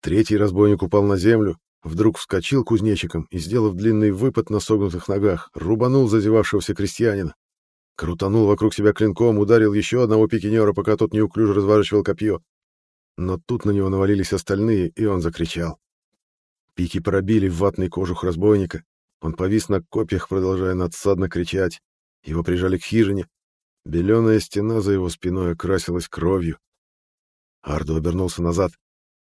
[SPEAKER 1] Третий разбойник упал на землю, вдруг вскочил кузнечиком и, сделав длинный выпад на согнутых ногах, рубанул зазевавшегося крестьянина. Крутанул вокруг себя клинком, ударил еще одного пикинера, пока тот неуклюже разворачивал копье. Но тут на него навалились остальные, и он закричал. Пики пробили в ватный кожух разбойника. Он повис на копьях, продолжая надсадно кричать. Его прижали к хижине. Беленая стена за его спиной окрасилась кровью. Ардо обернулся назад.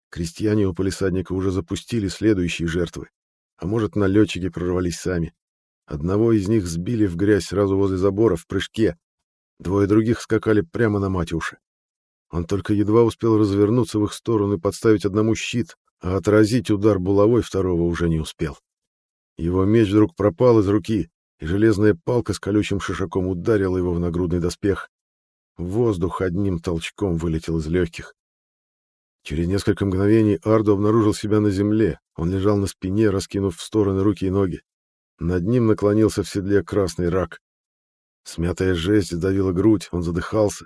[SPEAKER 1] Крестьяне у полисадника уже запустили следующие жертвы. А может, налетчики прорвались сами. Одного из них сбили в грязь сразу возле забора, в прыжке. Двое других скакали прямо на Матюша. Он только едва успел развернуться в их сторону и подставить одному щит, а отразить удар булавой второго уже не успел. Его меч вдруг пропал из руки, и железная палка с колючим шишаком ударила его в нагрудный доспех. Воздух одним толчком вылетел из легких. Через несколько мгновений Ардо обнаружил себя на земле. Он лежал на спине, раскинув в стороны руки и ноги. Над ним наклонился в седле красный рак. Смятая жесть сдавила грудь, он задыхался.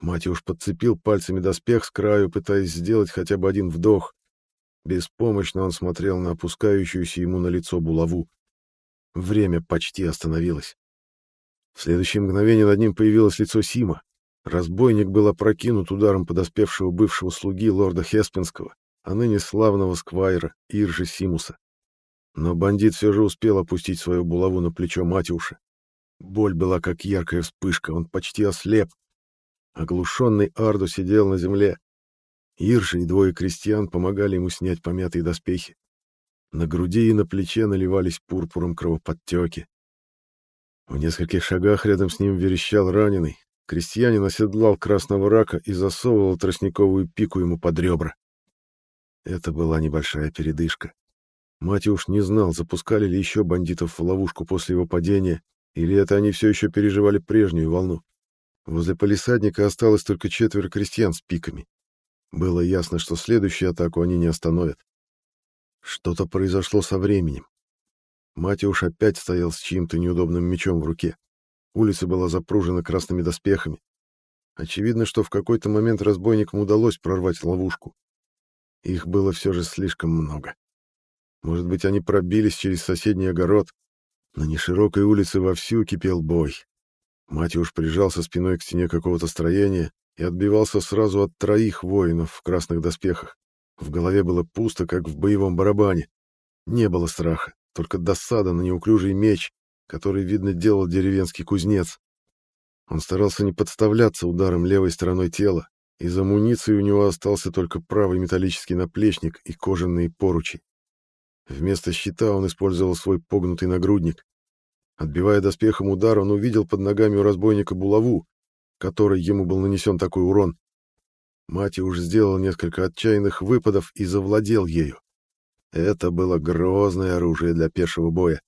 [SPEAKER 1] Матюш подцепил пальцами доспех с краю, пытаясь сделать хотя бы один вдох. Беспомощно он смотрел на опускающуюся ему на лицо булаву. Время почти остановилось. В следующее мгновение над ним появилось лицо Сима. Разбойник был опрокинут ударом подоспевшего бывшего слуги лорда Хеспинского, а ныне славного сквайра Иржи Симуса. Но бандит все же успел опустить свою булаву на плечо Матюша. Боль была как яркая вспышка, он почти ослеп. Оглушенный Ардо сидел на земле. Иржи и двое крестьян помогали ему снять помятые доспехи. На груди и на плече наливались пурпуром кровоподтеки. В нескольких шагах рядом с ним верещал раненый, Крестьянин оседлал красного рака и засовывал тростниковую пику ему под ребра. Это была небольшая передышка. Матюш не знал, запускали ли еще бандитов в ловушку после его падения, или это они все еще переживали прежнюю волну. Возле полисадника осталось только четверо крестьян с пиками. Было ясно, что следующую атаку они не остановят. Что-то произошло со временем. Матюш опять стоял с чьим-то неудобным мечом в руке. Улица была запружена красными доспехами. Очевидно, что в какой-то момент разбойникам удалось прорвать ловушку. Их было все же слишком много. Может быть, они пробились через соседний огород. На неширокой улице вовсю кипел бой. Матюш прижался спиной к стене какого-то строения и отбивался сразу от троих воинов в красных доспехах. В голове было пусто, как в боевом барабане. Не было страха, только досада на неуклюжий меч, который, видно, делал деревенский кузнец. Он старался не подставляться ударом левой стороной тела, из амуниции у него остался только правый металлический наплечник и кожаные поручи. Вместо щита он использовал свой погнутый нагрудник. Отбивая доспехом удар, он увидел под ногами у разбойника булаву, которой ему был нанесен такой урон. Мати уж сделал несколько отчаянных выпадов и завладел ею. Это было грозное оружие для пешего боя.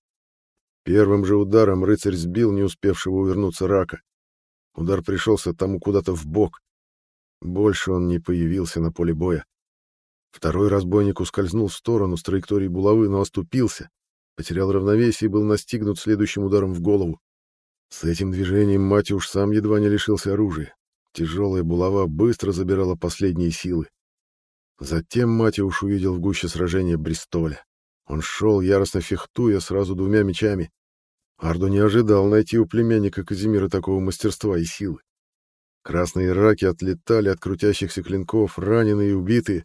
[SPEAKER 1] Первым же ударом рыцарь сбил не успевшего увернуться рака. Удар пришелся тому куда-то в бок. Больше он не появился на поле боя. Второй разбойник ускользнул в сторону с траектории булавы, но оступился, потерял равновесие и был настигнут следующим ударом в голову. С этим движением Матюш сам едва не лишился оружия. Тяжелая булава быстро забирала последние силы. Затем Матюш увидел в гуще сражения Бристоля. Он шел, яростно фехтуя, сразу двумя мечами. Ардо не ожидал найти у племянника Казимира такого мастерства и силы. Красные раки отлетали от крутящихся клинков, раненые и убитые.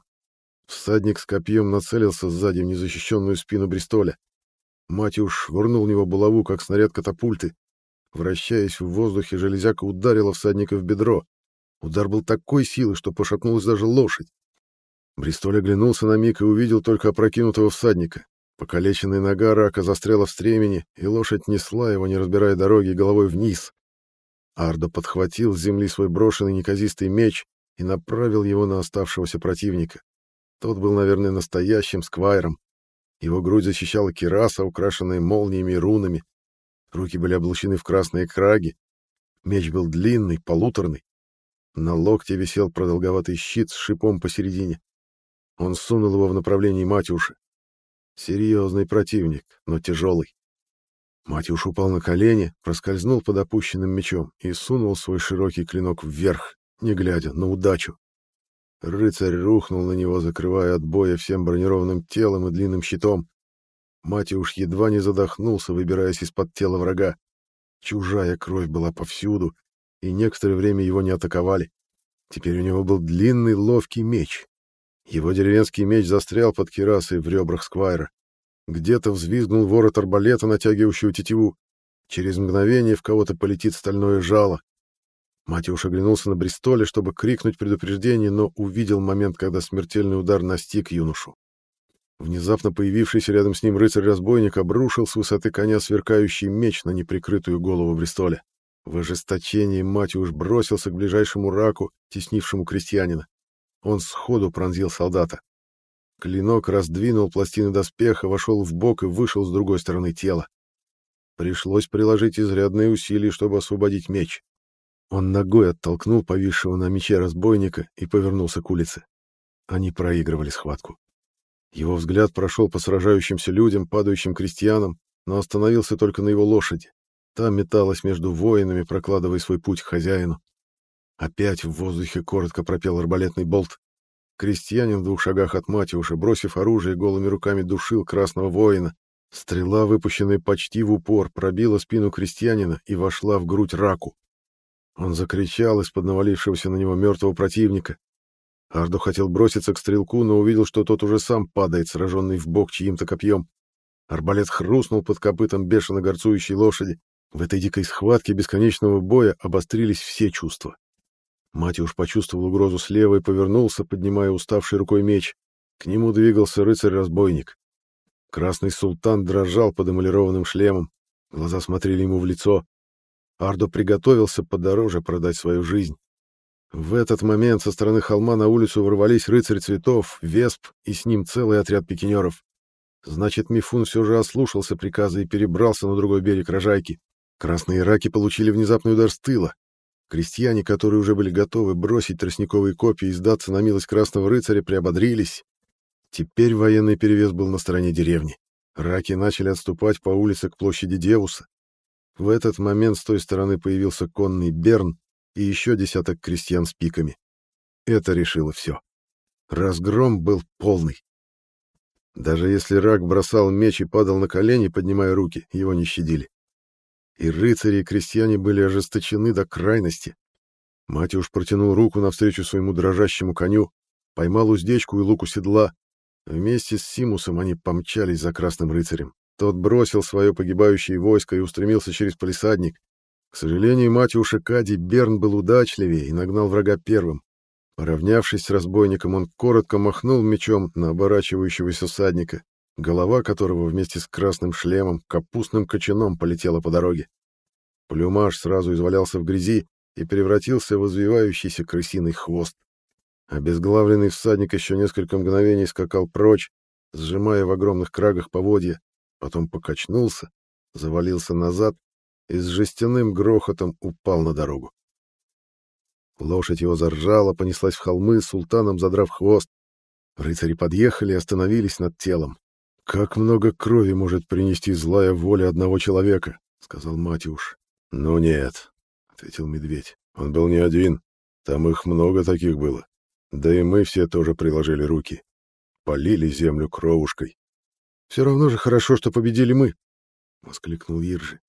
[SPEAKER 1] Всадник с копьем нацелился сзади в незащищенную спину Бристоля. Матюш швырнул в него булаву, как снаряд катапульты. Вращаясь в воздухе, железяка ударила всадника в бедро. Удар был такой силы, что пошатнулась даже лошадь. Бристоль оглянулся на миг и увидел только опрокинутого всадника. Покалеченная нога рака застряла в стремени, и лошадь несла его, не разбирая дороги, головой вниз. Ардо подхватил с земли свой брошенный неказистый меч и направил его на оставшегося противника. Тот был, наверное, настоящим сквайром. Его грудь защищала кираса, украшенная молниями и рунами. Руки были облачены в красные краги. Меч был длинный, полуторный. На локте висел продолговатый щит с шипом посередине. Он сунул его в направлении Матюши. Серьезный противник, но тяжелый. Матюш упал на колени, проскользнул под опущенным мечом и сунул свой широкий клинок вверх, не глядя, на удачу. Рыцарь рухнул на него, закрывая от боя всем бронированным телом и длинным щитом. Матюш едва не задохнулся, выбираясь из-под тела врага. Чужая кровь была повсюду, и некоторое время его не атаковали. Теперь у него был длинный ловкий меч. Его деревенский меч застрял под кирасой в ребрах Сквайра. Где-то взвизгнул ворот арбалета, натягивающего тетиву. Через мгновение в кого-то полетит стальное жало. Матюш оглянулся на Бристоле, чтобы крикнуть предупреждение, но увидел момент, когда смертельный удар настиг юношу. Внезапно появившийся рядом с ним рыцарь-разбойник обрушил с высоты коня сверкающий меч на неприкрытую голову Бристоля. В ожесточении Матюш бросился к ближайшему раку, теснившему крестьянина. Он сходу пронзил солдата. Клинок раздвинул пластины доспеха, вошел в бок и вышел с другой стороны тела. Пришлось приложить изрядные усилия, чтобы освободить меч. Он ногой оттолкнул повисшего на мече разбойника и повернулся к улице. Они проигрывали схватку. Его взгляд прошел по сражающимся людям, падающим крестьянам, но остановился только на его лошади. Та металась между воинами, прокладывая свой путь к хозяину. Опять в воздухе коротко пропел арбалетный болт. Крестьянин в двух шагах от Матиуша, бросив оружие, голыми руками душил красного воина. Стрела, выпущенная почти в упор, пробила спину крестьянина и вошла в грудь раку. Он закричал из-под навалившегося на него мертвого противника. Ардо хотел броситься к стрелку, но увидел, что тот уже сам падает, сраженный в бок чьим-то копьем. Арбалет хрустнул под копытом бешено горцующей лошади. В этой дикой схватке бесконечного боя обострились все чувства. Матюш почувствовал угрозу слева и повернулся, поднимая уставшей рукой меч. К нему двигался рыцарь-разбойник. Красный султан дрожал под эмалированным шлемом. Глаза смотрели ему в лицо. Ардо приготовился подороже продать свою жизнь. В этот момент со стороны холма на улицу ворвались рыцарь цветов, весп и с ним целый отряд пикинеров. Значит, Мифун все же ослушался приказа и перебрался на другой берег Рожайки. Красные раки получили внезапный удар с тыла. Крестьяне, которые уже были готовы бросить тростниковые копья и сдаться на милость красного рыцаря, приободрились. Теперь военный перевес был на стороне деревни. Раки начали отступать по улице к площади Девуса. В этот момент с той стороны появился конный Берн и еще десяток крестьян с пиками. Это решило все. Разгром был полный. Даже если рак бросал меч и падал на колени, поднимая руки, его не щадили. И рыцари, и крестьяне были ожесточены до крайности. Матюш протянул руку навстречу своему дрожащему коню, поймал уздечку и луку седла. Вместе с Симусом они помчались за красным рыцарем. Тот бросил свое погибающее войско и устремился через палисадник. К сожалению, Матюша Кади Берн был удачливее и нагнал врага первым. Поравнявшись с разбойником, он коротко махнул мечом на оборачивающегося садника голова которого вместе с красным шлемом капустным кочаном полетела по дороге. Плюмаж сразу извалялся в грязи и превратился в извивающийся крысиный хвост. Обезглавленный всадник еще несколько мгновений скакал прочь, сжимая в огромных крагах поводья, потом покачнулся, завалился назад и с жестяным грохотом упал на дорогу. Лошадь его заржала, понеслась в холмы, султаном задрав хвост. Рыцари подъехали и остановились над телом. «Как много крови может принести злая воля одного человека?» — сказал Матюш. «Ну нет», — ответил медведь. «Он был не один. Там их много таких было. Да и мы все тоже приложили руки. Полили землю кровушкой». «Все равно же хорошо, что победили мы», — воскликнул Иржи.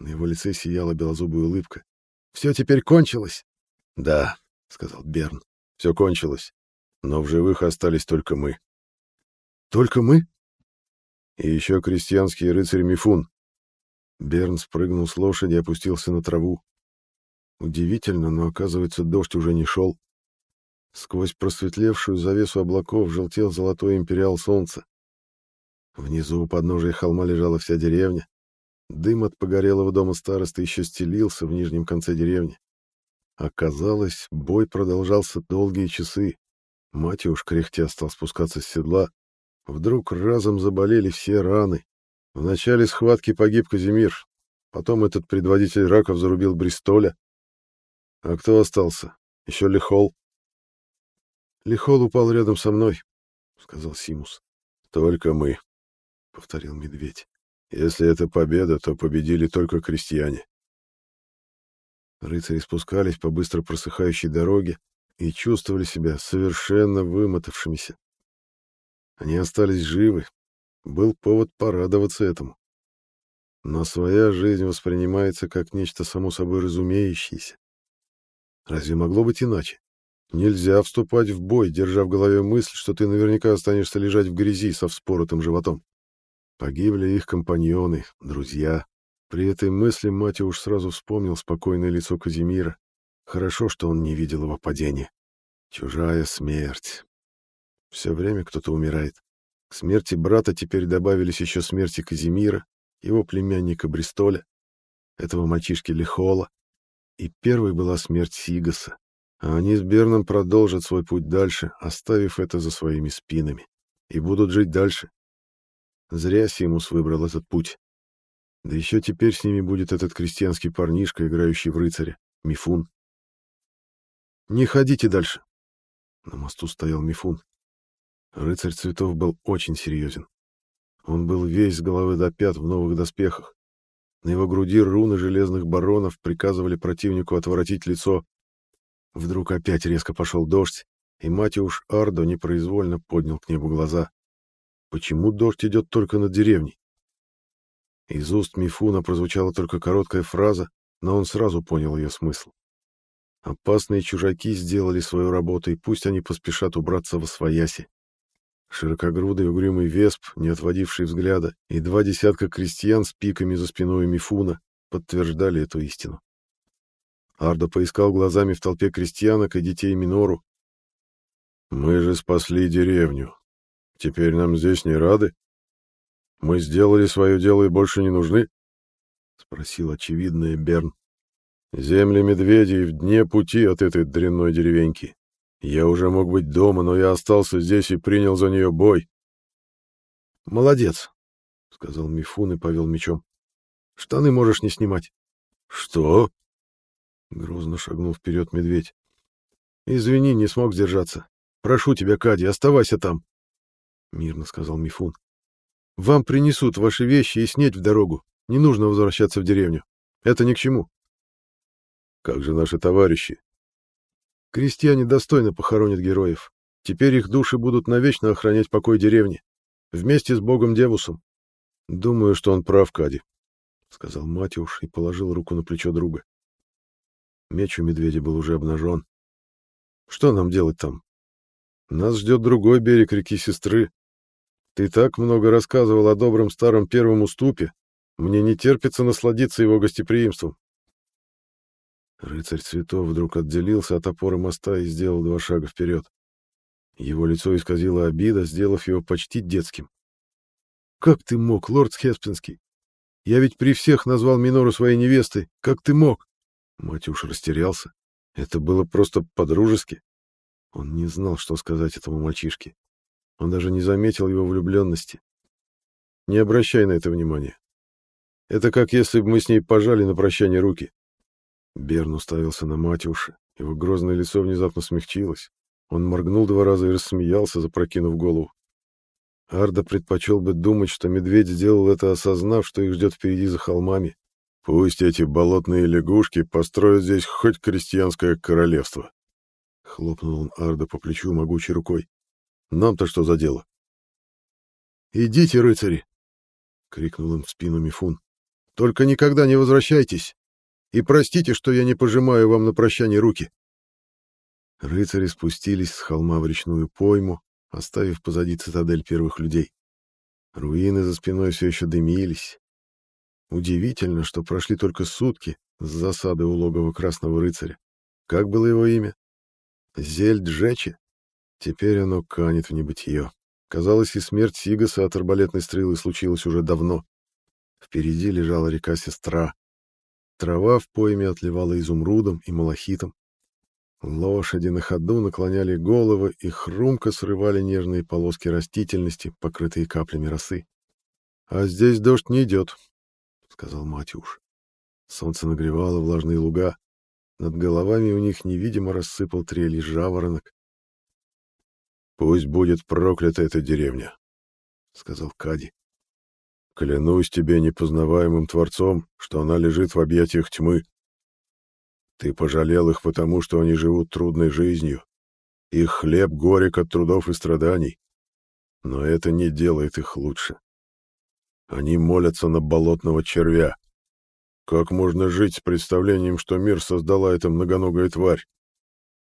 [SPEAKER 1] На его лице сияла белозубая улыбка. «Все теперь кончилось?» «Да», — сказал Берн, — «все кончилось. Но в живых остались только мы». «Только мы?» И еще крестьянский рыцарь Мифун. Берн спрыгнул с лошади и опустился на траву. Удивительно, но, оказывается, дождь уже не шел. Сквозь просветлевшую завесу облаков желтел золотой империал солнца. Внизу у подножия холма лежала вся деревня. Дым от погорелого дома старосты еще стелился в нижнем конце деревни. Оказалось, бой продолжался долгие часы. Матюш кряхтя стал спускаться с седла, Вдруг разом заболели все раны. В начале схватки погиб Казимир. Потом этот предводитель раков зарубил Бристоля. А кто остался? Еще Лихол. Лихол упал рядом со мной, сказал Симус. Только мы, повторил медведь. Если это победа, то победили только крестьяне. Рыцари спускались по быстро просыхающей дороге и чувствовали себя совершенно вымотавшимися. Они остались живы. Был повод порадоваться этому. но своя жизнь воспринимается как нечто само собой разумеющееся. Разве могло быть иначе? Нельзя вступать в бой, держа в голове мысль, что ты наверняка останешься лежать в грязи со вспоротым животом. Погибли их компаньоны, друзья. При этой мысли Матюш сразу вспомнил спокойное лицо Казимира. Хорошо, что он не видел его падения. Чужая смерть. Все время кто-то умирает. К смерти брата теперь добавились еще смерти Казимира, его племянника Бристоля, этого мальчишки Лихола, и первой была смерть Сигаса, а они с Берном продолжат свой путь дальше, оставив это за своими спинами, и будут жить дальше. Зря Симус выбрал этот путь. Да еще теперь с ними будет этот крестьянский парнишка, играющий в рыцаря, Мифун. «Не ходите дальше!» На мосту стоял Мифун. Рыцарь цветов был очень серьезен. Он был весь с головы до пят в новых доспехах. На его груди руны железных баронов приказывали противнику отворотить лицо. Вдруг опять резко пошел дождь, и Матиуш Ардо непроизвольно поднял к небу глаза. Почему дождь идет только над деревней? Из уст Мифуна прозвучала только короткая фраза, но он сразу понял ее смысл. Опасные чужаки сделали свою работу, и пусть они поспешат убраться во свояси. Широкогрудый угрюмый весп, не отводивший взгляда, и два десятка крестьян с пиками за спиной Мифуна подтверждали эту истину. Ардо поискал глазами в толпе крестьянок и детей Минору. «Мы же спасли деревню. Теперь нам здесь не рады? Мы сделали свое дело и больше не нужны?» — спросил очевидный Берн. «Земли медведей в дне пути от этой дрянной деревеньки. Я уже мог быть дома, но я остался здесь и принял за нее бой. Молодец, сказал Мифун и повел мечом. Штаны можешь не снимать. Что? Грозно шагнул вперед медведь. Извини, не смог сдержаться. Прошу тебя, Кади, оставайся там, мирно сказал Мифун. Вам принесут ваши вещи и снеть в дорогу. Не нужно возвращаться в деревню. Это ни к чему. Как же наши товарищи? Крестьяне достойно похоронят героев. Теперь их души будут навечно охранять покой деревни. Вместе с богом Девусом. Думаю, что он прав, Кади, — сказал Матюш и положил руку на плечо друга. Меч у медведя был уже обнажен. Что нам делать там? Нас ждет другой берег реки Сестры. Ты так много рассказывал о добром старом первом уступе. Мне не терпится насладиться его гостеприимством. Рыцарь цветов вдруг отделился от опоры моста и сделал два шага вперед. Его лицо исказило обида, сделав его почти детским. «Как ты мог, лорд Хеспинский? Я ведь при всех назвал Минору своей невестой. Как ты мог?» Матюш растерялся. Это было просто по-дружески. Он не знал, что сказать этому мальчишке. Он даже не заметил его влюбленности. Не обращай на это внимания. Это как если бы мы с ней пожали на прощание руки. Берн уставился на Матюша. Его грозное лицо внезапно смягчилось. Он моргнул два раза и рассмеялся, запрокинув голову. Арда предпочел бы думать, что медведь сделал это, осознав, что их ждет впереди за холмами. Пусть эти болотные лягушки построят здесь хоть крестьянское королевство. Хлопнул он Арда по плечу могучей рукой. Нам-то что за дело? «Идите, рыцари!» — крикнул им в спину Мифун. «Только никогда не возвращайтесь! И простите, что я не пожимаю вам на прощание руки. Рыцари спустились с холма в речную пойму, оставив позади цитадель первых людей. Руины за спиной все еще дымились. Удивительно, что прошли только сутки с засады у логова Красного Рыцаря. Как было его имя? Зель Джечи? Теперь оно канет в небытие. Казалось, и смерть Сигаса от арбалетной стрелы случилась уже давно. Впереди лежала река Сестра, Трава в пойме отливала изумрудом и малахитом. Лошади на ходу наклоняли головы и хрумко срывали нежные полоски растительности, покрытые каплями росы. — А здесь дождь не идет, — сказал Матюш. Солнце нагревало влажные луга. Над головами у них невидимо рассыпал трели жаворонок. — Пусть будет проклята эта деревня, — сказал Кади. Клянусь тебе непознаваемым Творцом, что она лежит в объятиях тьмы. Ты пожалел их потому, что они живут трудной жизнью. Их хлеб горек от трудов и страданий. Но это не делает их лучше.
[SPEAKER 2] Они молятся на болотного червя. Как можно жить с представлением, что мир создала эта многоногая тварь?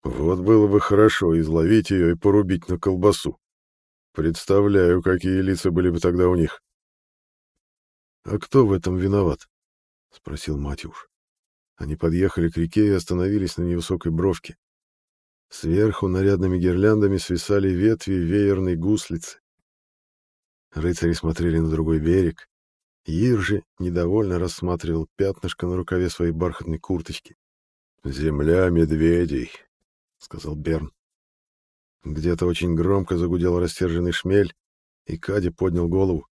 [SPEAKER 2] Вот было бы хорошо изловить ее и порубить на колбасу. Представляю, какие лица были бы тогда у них.
[SPEAKER 1] — А кто в этом виноват? — спросил Матюш. Они подъехали к реке и остановились на невысокой бровке. Сверху нарядными гирляндами свисали ветви веерной гуслицы. Рыцари смотрели на другой берег. Иржи недовольно рассматривал пятнышко на рукаве своей бархатной курточки.
[SPEAKER 2] «Земля медведей», — сказал Берн.
[SPEAKER 1] Где-то очень громко загудел растерженный шмель, и Кади поднял голову.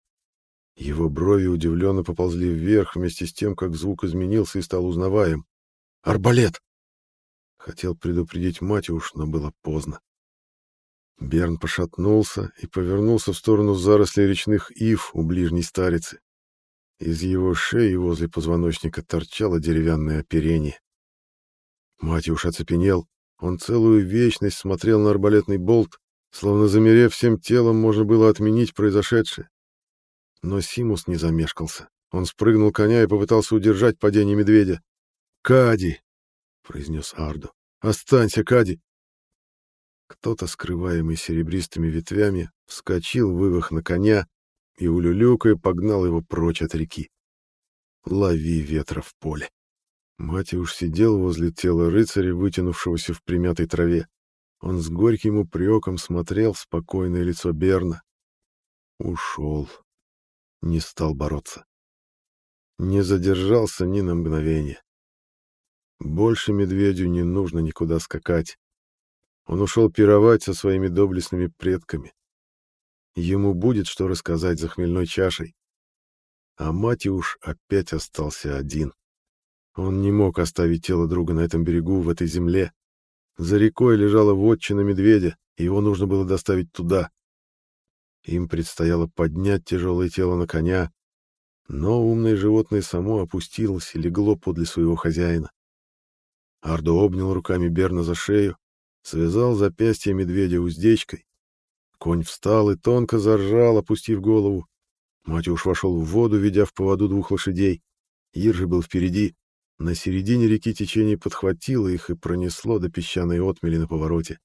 [SPEAKER 1] Его брови удивленно поползли вверх вместе с тем, как звук изменился и стал узнаваем. «Арбалет!» Хотел предупредить Матюш, но было поздно. Берн пошатнулся и повернулся в сторону зарослей речных ив у ближней старицы. Из его шеи возле позвоночника торчало деревянное оперение. Матюш оцепенел. Он целую вечность смотрел на арбалетный болт, словно замерев всем телом, можно было отменить произошедшее. Но Симус не замешкался. Он спрыгнул коня и попытался удержать падение медведя. «Кади!» — произнес Ардо. «Останься, Кади!» Кто-то, скрываемый серебристыми ветвями, вскочил вывах на коня и, улюлюкая, погнал его прочь от реки. Лови ветра в поле. Матиуш сидел возле тела рыцаря, вытянувшегося в примятой траве. Он с горьким упреком смотрел в спокойное лицо Берна. Ушел. Не стал бороться. Не задержался ни на мгновение. Больше медведю не нужно никуда скакать. Он ушел пировать со своими доблестными предками. Ему будет что рассказать за хмельной чашей. А Матиуш опять остался один. Он не мог оставить тело друга на этом берегу, в этой земле. За рекой лежала вотчина медведя, и его нужно было доставить туда. Им предстояло поднять тяжелое тело на коня, но умное животное само опустилось и легло подле своего хозяина. Ардо обнял руками Берна за шею, связал запястье медведя уздечкой. Конь встал и тонко заржал, опустив голову. Матюш вошел в воду, ведя в поводу двух лошадей. Иржи был впереди. На середине реки течение подхватило их и пронесло до песчаной отмели на повороте.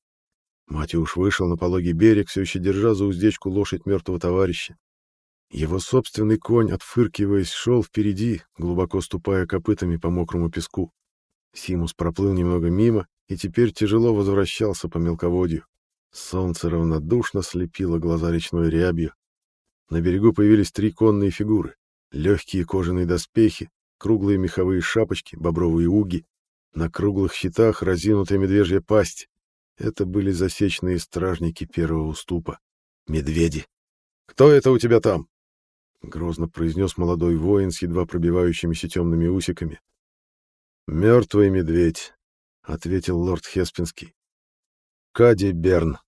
[SPEAKER 1] Матюш вышел на пологий берег, все еще держа за уздечку лошадь мертвого товарища. Его собственный конь, отфыркиваясь, шел впереди, глубоко ступая копытами по мокрому песку. Симус проплыл немного мимо и теперь тяжело возвращался по мелководью. Солнце равнодушно слепило глаза речной рябью. На берегу появились три конные фигуры. Легкие кожаные доспехи, круглые меховые шапочки, бобровые уги. На круглых щитах разинутая медвежья пасть. Это были засечные стражники первого уступа. Медведи. «Кто это у тебя там?» — грозно произнес молодой воин с едва пробивающимися темными усиками. «Мертвый медведь», — ответил лорд Хеспинский. «Кади Берн».